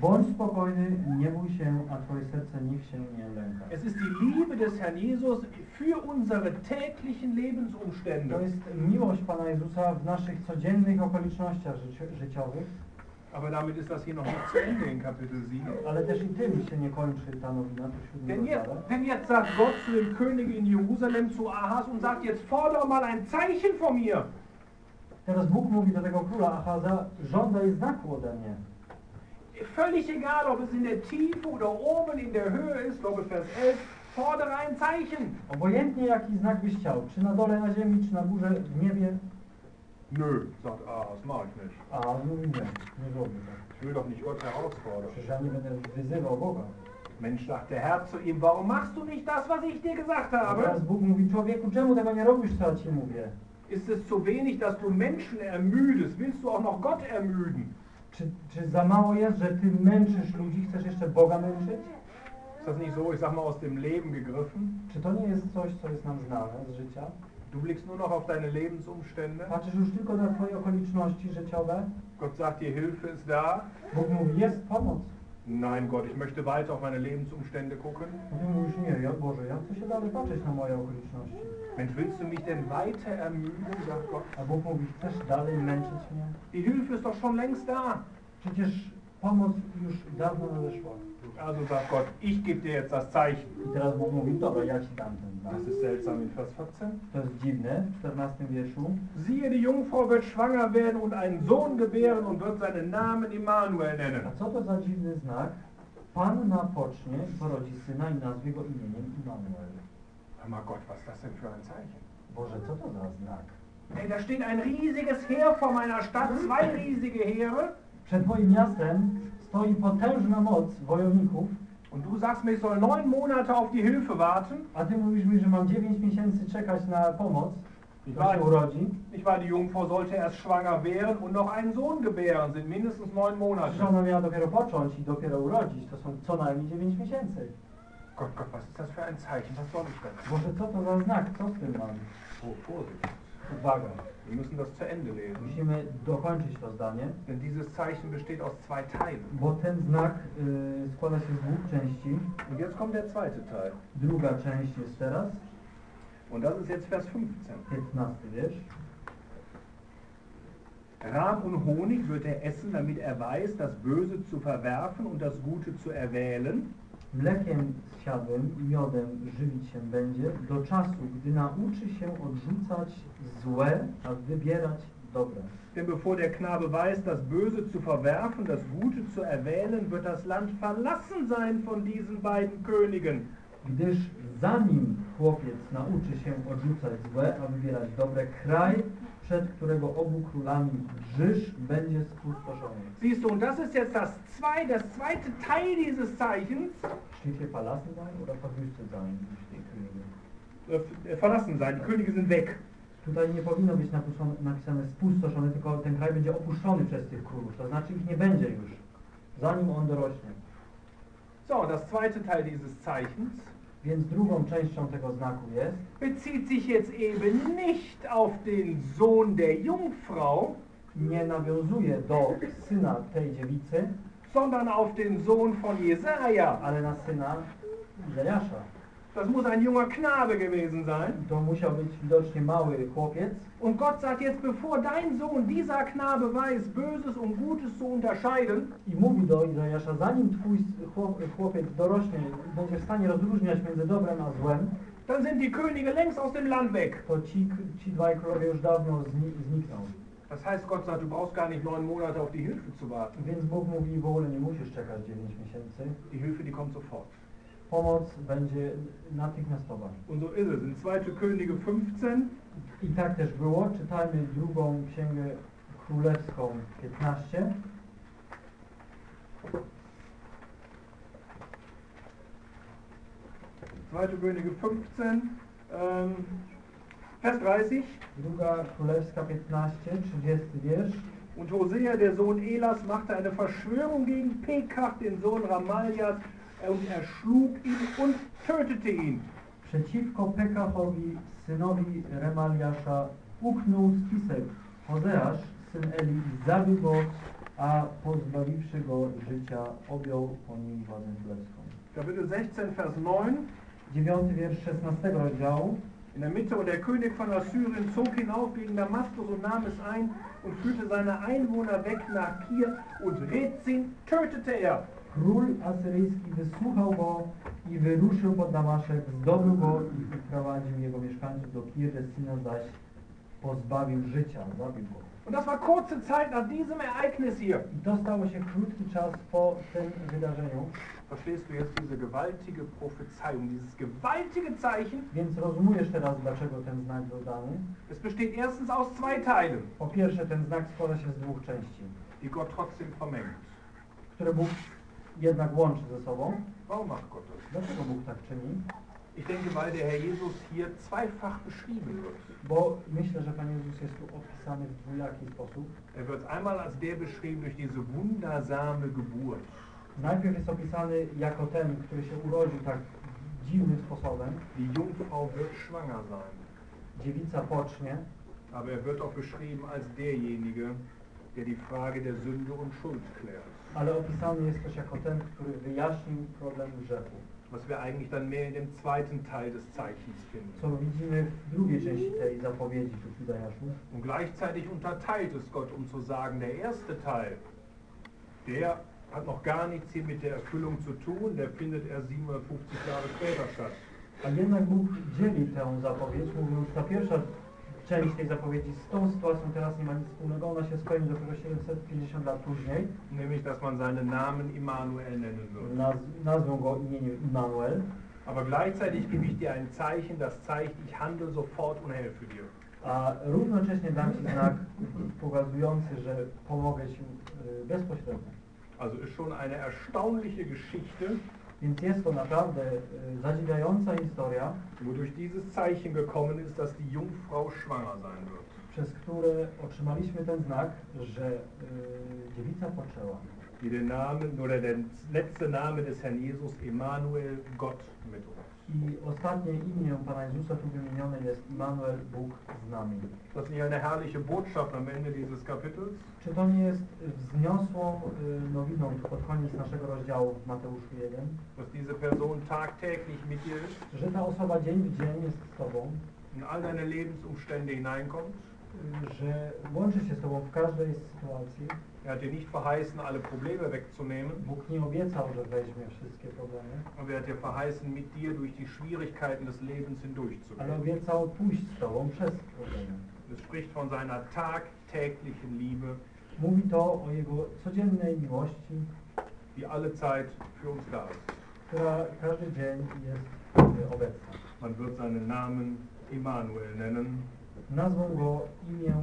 Bądź spokojny, nie bój się, a Twoje serce niech się nie lęka. Es ist die Liebe des Herrn Jesus für unsere täglichen To Lebensumstände. jest miłość Pana Jezusa w naszych codziennych okolicznościach życi życiowych, Aber damit ist das hier noch nicht zu Ende in Kapitel 7. ale też i tym się nie kończy ta nowina, to siódmy Denn jetzt, denn jetzt sagt Gott zu dem König in Jerusalem, zu Ahas, und sagt, jetzt fordere mal ein Zeichen von mir. Teraz Bóg mówi do tego króla Achaza, żądaj znaku ode mnie. Völlig egal, ob es in der Tiefe oder oben in der Höhe ist, glaube Vers 11, fordere ein Zeichen. Obojętnie jaki znak byś chciał, czy na dole na ziemi, czy na górze w niebie, Nö, sagt Ahas, mach ich nicht. a mówi nie, nie zrobię tak. Ich will doch nicht Gott herausfordern. Przecież ja nie będę wyzywał Boga. Mensch, sagt der Herr zu ihm, warum machst du nicht das, was ich dir gesagt habe? teraz Bóg mówi, człowieku, czemu tego nie robisz, co ja ci mówię? Ist es zu wenig, dass du Menschen ermüdest? Willst du auch noch Gott ermüden? Czy, czy za mało jest, że ty męczysz ludzi, chcesz jeszcze Boga męczyć? Ist das nicht so, ich sag mal, aus dem Leben gegriffen? Czy to nie jest coś, co jest nam znane z życia? Du blickst nur noch auf deine Lebensumstände. Patrzysz już tylko na twoje okoliczności życiowe. Gott sagt dir, Hilfe ist da. Bóg mówi, jest pomoc. Nein, Gott, ich möchte weiter auf meine Lebensumstände gucken. No ty mówisz, nie, ja, Boże, ja chcę się dalej patrzeć na moje okoliczności. Mensch, willst du mich denn weiter ermüden, sagt Gott. A Bóg mówi, chcesz dalej męczyć mnie? Die Hilfe ist doch schon längst da. Przecież pomoc już dawno nadeszła. Also sagt Gott, ich gebe dir jetzt das Zeichen. I teraz Bóg mówi, dobra, ja ci dam ten znak. Das ist seltsam in Vers 14. To jest dziwne, w 14 wierszu. Siehe, die Jungfrau wird schwanger werden und einen Sohn gebären und wird seinen Namen Immanuel nennen. A co to za dziwny znak? Panna pocznie porodzi syna i nazwie go imieniem Immanuel. Mal Gott, was ist das denn für ein Zeichen? Boże, co to za znak? Ey, da steht ein riesiges Heer vor meiner Stadt, zwei riesige Heere. Przed moim miastem stoi potężna moc wojowników, Und du sagst mir, ich soll neun Monate auf die Hilfe warten? a ty mówisz mi, że mam 9 miesięcy czekać na pomoc, Ich urodzi. Ich war, die Jungfrau sollte erst schwanger werden und noch einen Sohn gebären, sind mindestens neun Monate. Że ona miała dopiero począć i dopiero urodzić, to są co najmniej 9 miesięcy. Gott, Gott, was ist das für ein Zeichen? Was soll ich denn? Boże, co to za znak? Co z tym mam? Vorsicht. Uwaga, Wir müssen das zu Ende lesen. musimy dokończyć to zdanie, Denn dieses Zeichen besteht aus zwei Teilen. bo ten znak y, składa się z dwóch części. Und jetzt kommt der zweite Teil. Druga część jest teraz, Und das ist jetzt Vers 15. 15 wiersz. Rahm und Honig wird er essen, damit er weiß, das Böse zu verwerfen und das Gute zu erwählen. Mlekiem zsiadłym i miodem żywić się będzie do czasu, gdy nauczy się odrzucać złe, a wybierać dobre. Denn bevor der Knabe weiß, das Böse zu verwerfen, das Gute zu erwählen, wird das Land verlassen sein von diesen beiden Königen. Gdyż zanim chłopiec nauczy się odrzucać złe, a wybierać dobre, kraj, przed którego obu królami drżysz, będzie spustoszony. Siehst du, und das ist jetzt das zweite, das zweite Teil dieses Zeichens. Steht hier verlassen sein oder verwüstet sein? Steht hier. Äh, verlassen sein, die Könige sind weg. Tutaj nie powinno być napisane, napisane spustoszony, tylko ten kraj będzie opuszczony przez tych królów. To znaczy ich nie będzie już, zanim on dorośnie. So, das zweite Teil dieses Zeichens Więc drugą częścią tego znaku jest, bezieht sich jetzt eben nicht auf den Sohn der Jungfrau, nie nawiązuje do syna tej dziewicy, sondern auf den Sohn von Jesaja. ale na syna Izajasza. Das muss ein junger Knabe gewesen sein. To musiał być widocznie mały chłopiec. Und Gott sagt jetzt, bevor dein Sohn, dieser Knabe, weiß, Böses und Gutes zu unterscheiden, I mówi do Izajasza, zanim twój chłop, chłopiec dorośnie, będzie w stanie rozróżniać między dobrem a złem, dann sind die Könige längst aus dem Land weg. to ci, ci dwaj królowie już dawno zni, znikną. Das heißt, Gott sagt, du brauchst gar nicht neun Monate auf die Hilfe zu warten. Więc Bóg mówi, w ogóle nie musisz czekać 9 miesięcy. Die Hilfe, die kommt sofort. Pomoc będzie natychmiastowa. Und so ist es. In 2. Könige 15 I tak też było. Czytajmy drugą księgę królewską 15. Zweite Könige 15, ähm, Vers 30. Druga królewska 15, 30 wiersz. Und Hosea, der Sohn Elas, machte eine Verschwörung gegen Pekach, den Sohn Ramaljas, und erschlug ihn und tötete ihn. Przeciwko Pekachowi, synowi Remaliasza, uknął spisek Hozeasz, syn Eli, zabił go, a pozbawiwszy go życia, objął po nim władzę królewską. Kapitel 16, Vers 9. Dziewiąty wiersz 16 rozdziału. In der Mitte, und der König von Assyrien zog hinauf gegen Damaskus und nahm es ein und führte seine Einwohner weg nach Kir und Rezin tötete er. Król asyryjski wysłuchał go i wyruszył pod Damaszek, zdobył go i wprowadził jego mieszkańców do Kir, Syna zaś pozbawił życia, zabił go. Und das war kurze Zeit nach diesem Ereignis hier. I to stało się krótki czas po tym wydarzeniu, Verstehst du jetzt diese gewaltige Prophezeiung, dieses gewaltige Zeichen? więc rozumiesz teraz, dlaczego ten znak był dany. Es besteht erstens aus zwei Teilen, Po pierwsze, ten znak składa się z dwóch części, die Gott trotzdem vermengt. które Bóg jednak łączy ze sobą. Warum macht Gott das? Dlaczego Bóg tak czyni? Ich denke, weil der Herr Jesus hier zweifach beschrieben wird. Bo myślę, że Pan Jezus jest tu opisany w dwojaki sposób. Er wird einmal als der beschrieben durch diese wundersame Geburt. Najpierw jest opisany jako ten, który się urodził tak dziwnym sposobem. Die Jungfrau wird schwanger sein. Dziewica pocznie, Aber er wird auch beschrieben als derjenige, der die Frage der Sünde und Schuld klärt. Ale opisany jest też jako ten, który wyjaśnił problem grzechu. Was wir eigentlich dann mehr in dem zweiten Teil des Zeichens finden. Co widzimy w drugiej części tej zapowiedzi tych Judajaszów. Und gleichzeitig unterteilt es Gott, um zu sagen, der erste Teil, der hat noch gar nichts hier mit der Erfüllung zu tun, der findet erst 750 Jahre später statt. A jednak Bóg dzieli tę zapowiedź, mówiąc, ta pierwsza część tej zapowiedzi z tą sytuacją teraz nie ma nic wspólnego, ona się spełni dopiero 750 lat później. Nämlich, dass man seinen Namen Immanuel nennen wird. Naz nazwą go imieniem Immanuel, Aber gleichzeitig gebe ich dir ein Zeichen, das zeigt, ich handle sofort und helfe dir. a równocześnie dam Ci znak pokazujący, że pomogę Ci y, bezpośrednio. Also ist schon eine erstaunliche Geschichte, Więc jest to naprawdę y, zadziwiająca historia, wodurch dieses Zeichen gekommen ist, dass die Jungfrau schwanger sein wird. przez które otrzymaliśmy ten znak, że y, dziewica poczęła. Die den Namen oder der letzte Name des Herrn Jesus, Emmanuel, Gott mit uns. I ostatnie imię Pana Jezusa tu wymienione jest Immanuel, Bóg z nami. Das nicht eine herrliche Botschaft am Ende dieses Kapitels? Czy to nie jest wzniosłą y, nowiną pod koniec naszego rozdziału w Mateuszu 1, Dass diese Person tagtäglich mit dir ist, że ta osoba dzień w dzień jest z Tobą, in all deine Lebensumstände hineinkommt? y, że łączy się z Tobą w każdej sytuacji. Er hat dir nicht verheißen, alle Probleme wegzunehmen, Bóg nie obiecał, że weźmie wszystkie problemy, aber er hat dir verheißen, mit dir durch die Schwierigkeiten des Lebens ale hindurchzugehen. obiecał pójść z Tobą przez problemy. Es spricht von seiner tagtäglichen Liebe, Mówi to o Jego codziennej miłości, die alle Zeit für uns da ist. która każdy dzień jest y, obecna. Man wird seinen Namen Immanuel nennen, Nazwą go imię,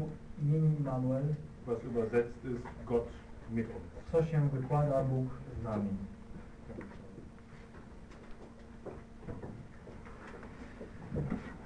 imieniem Immanuel, was übersetzt ist Gott mit uns. co się wykłada Bóg z nami. Jezus,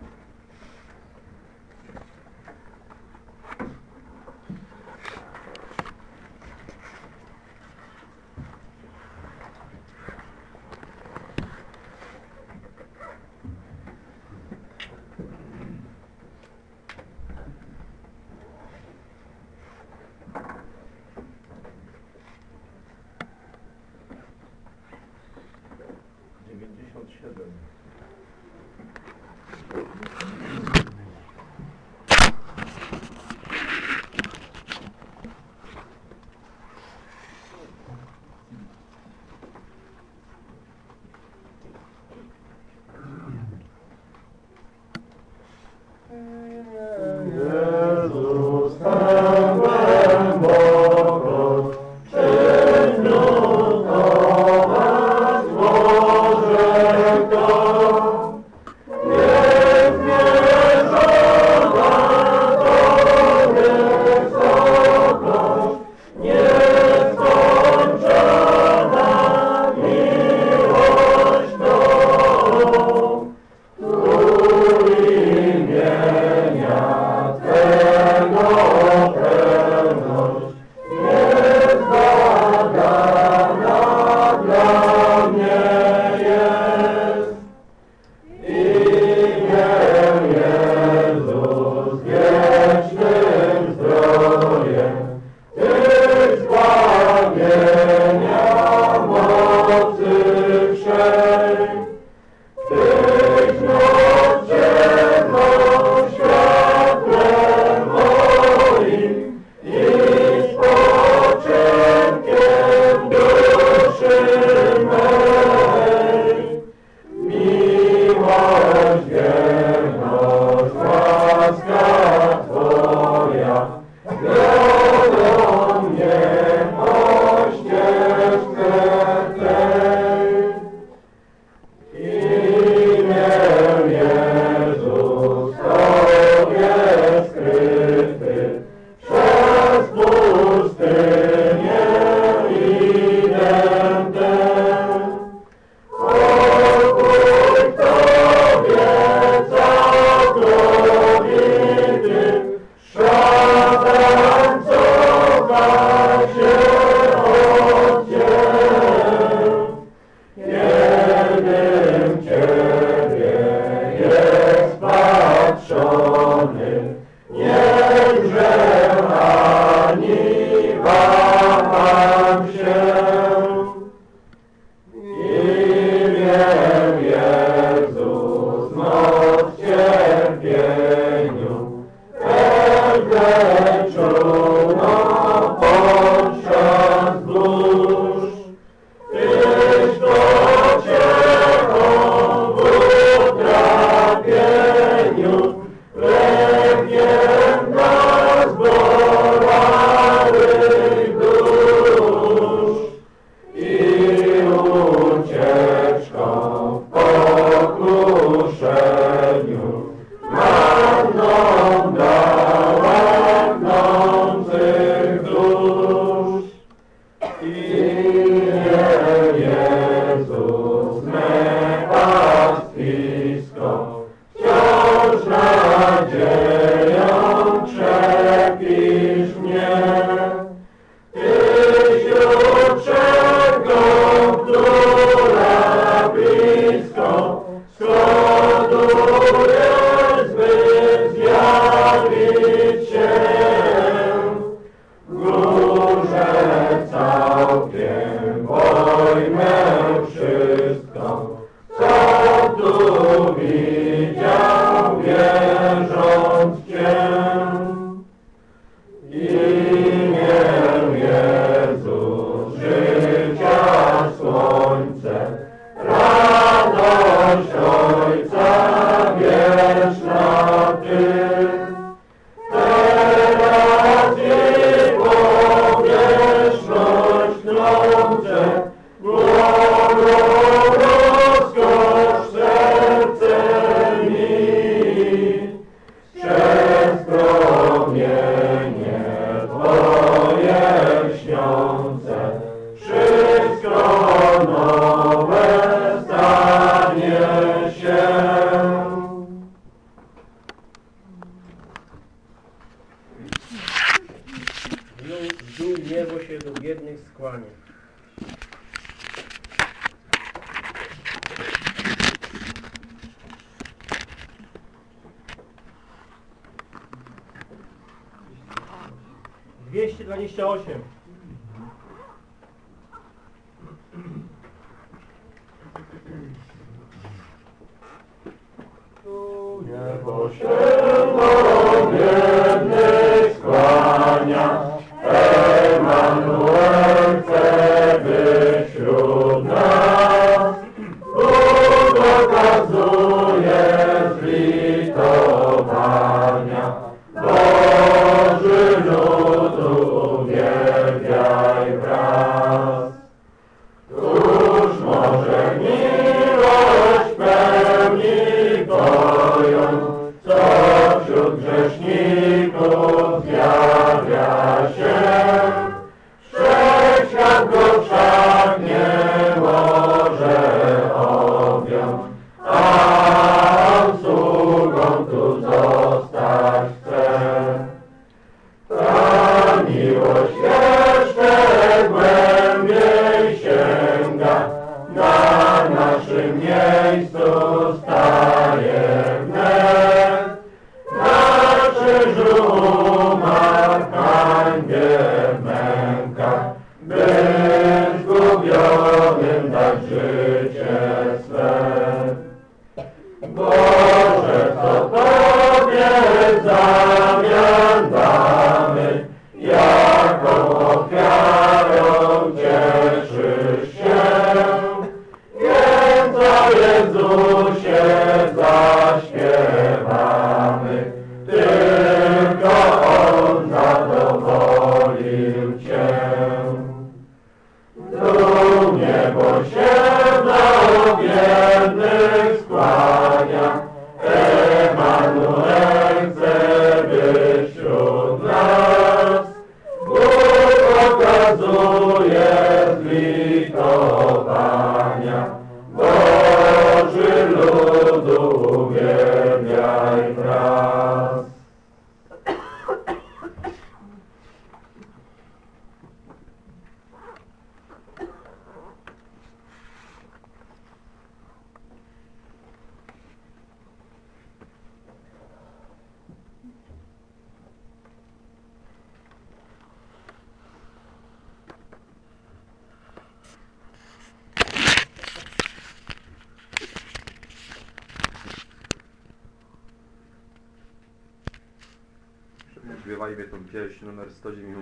Niebo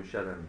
Jerusalem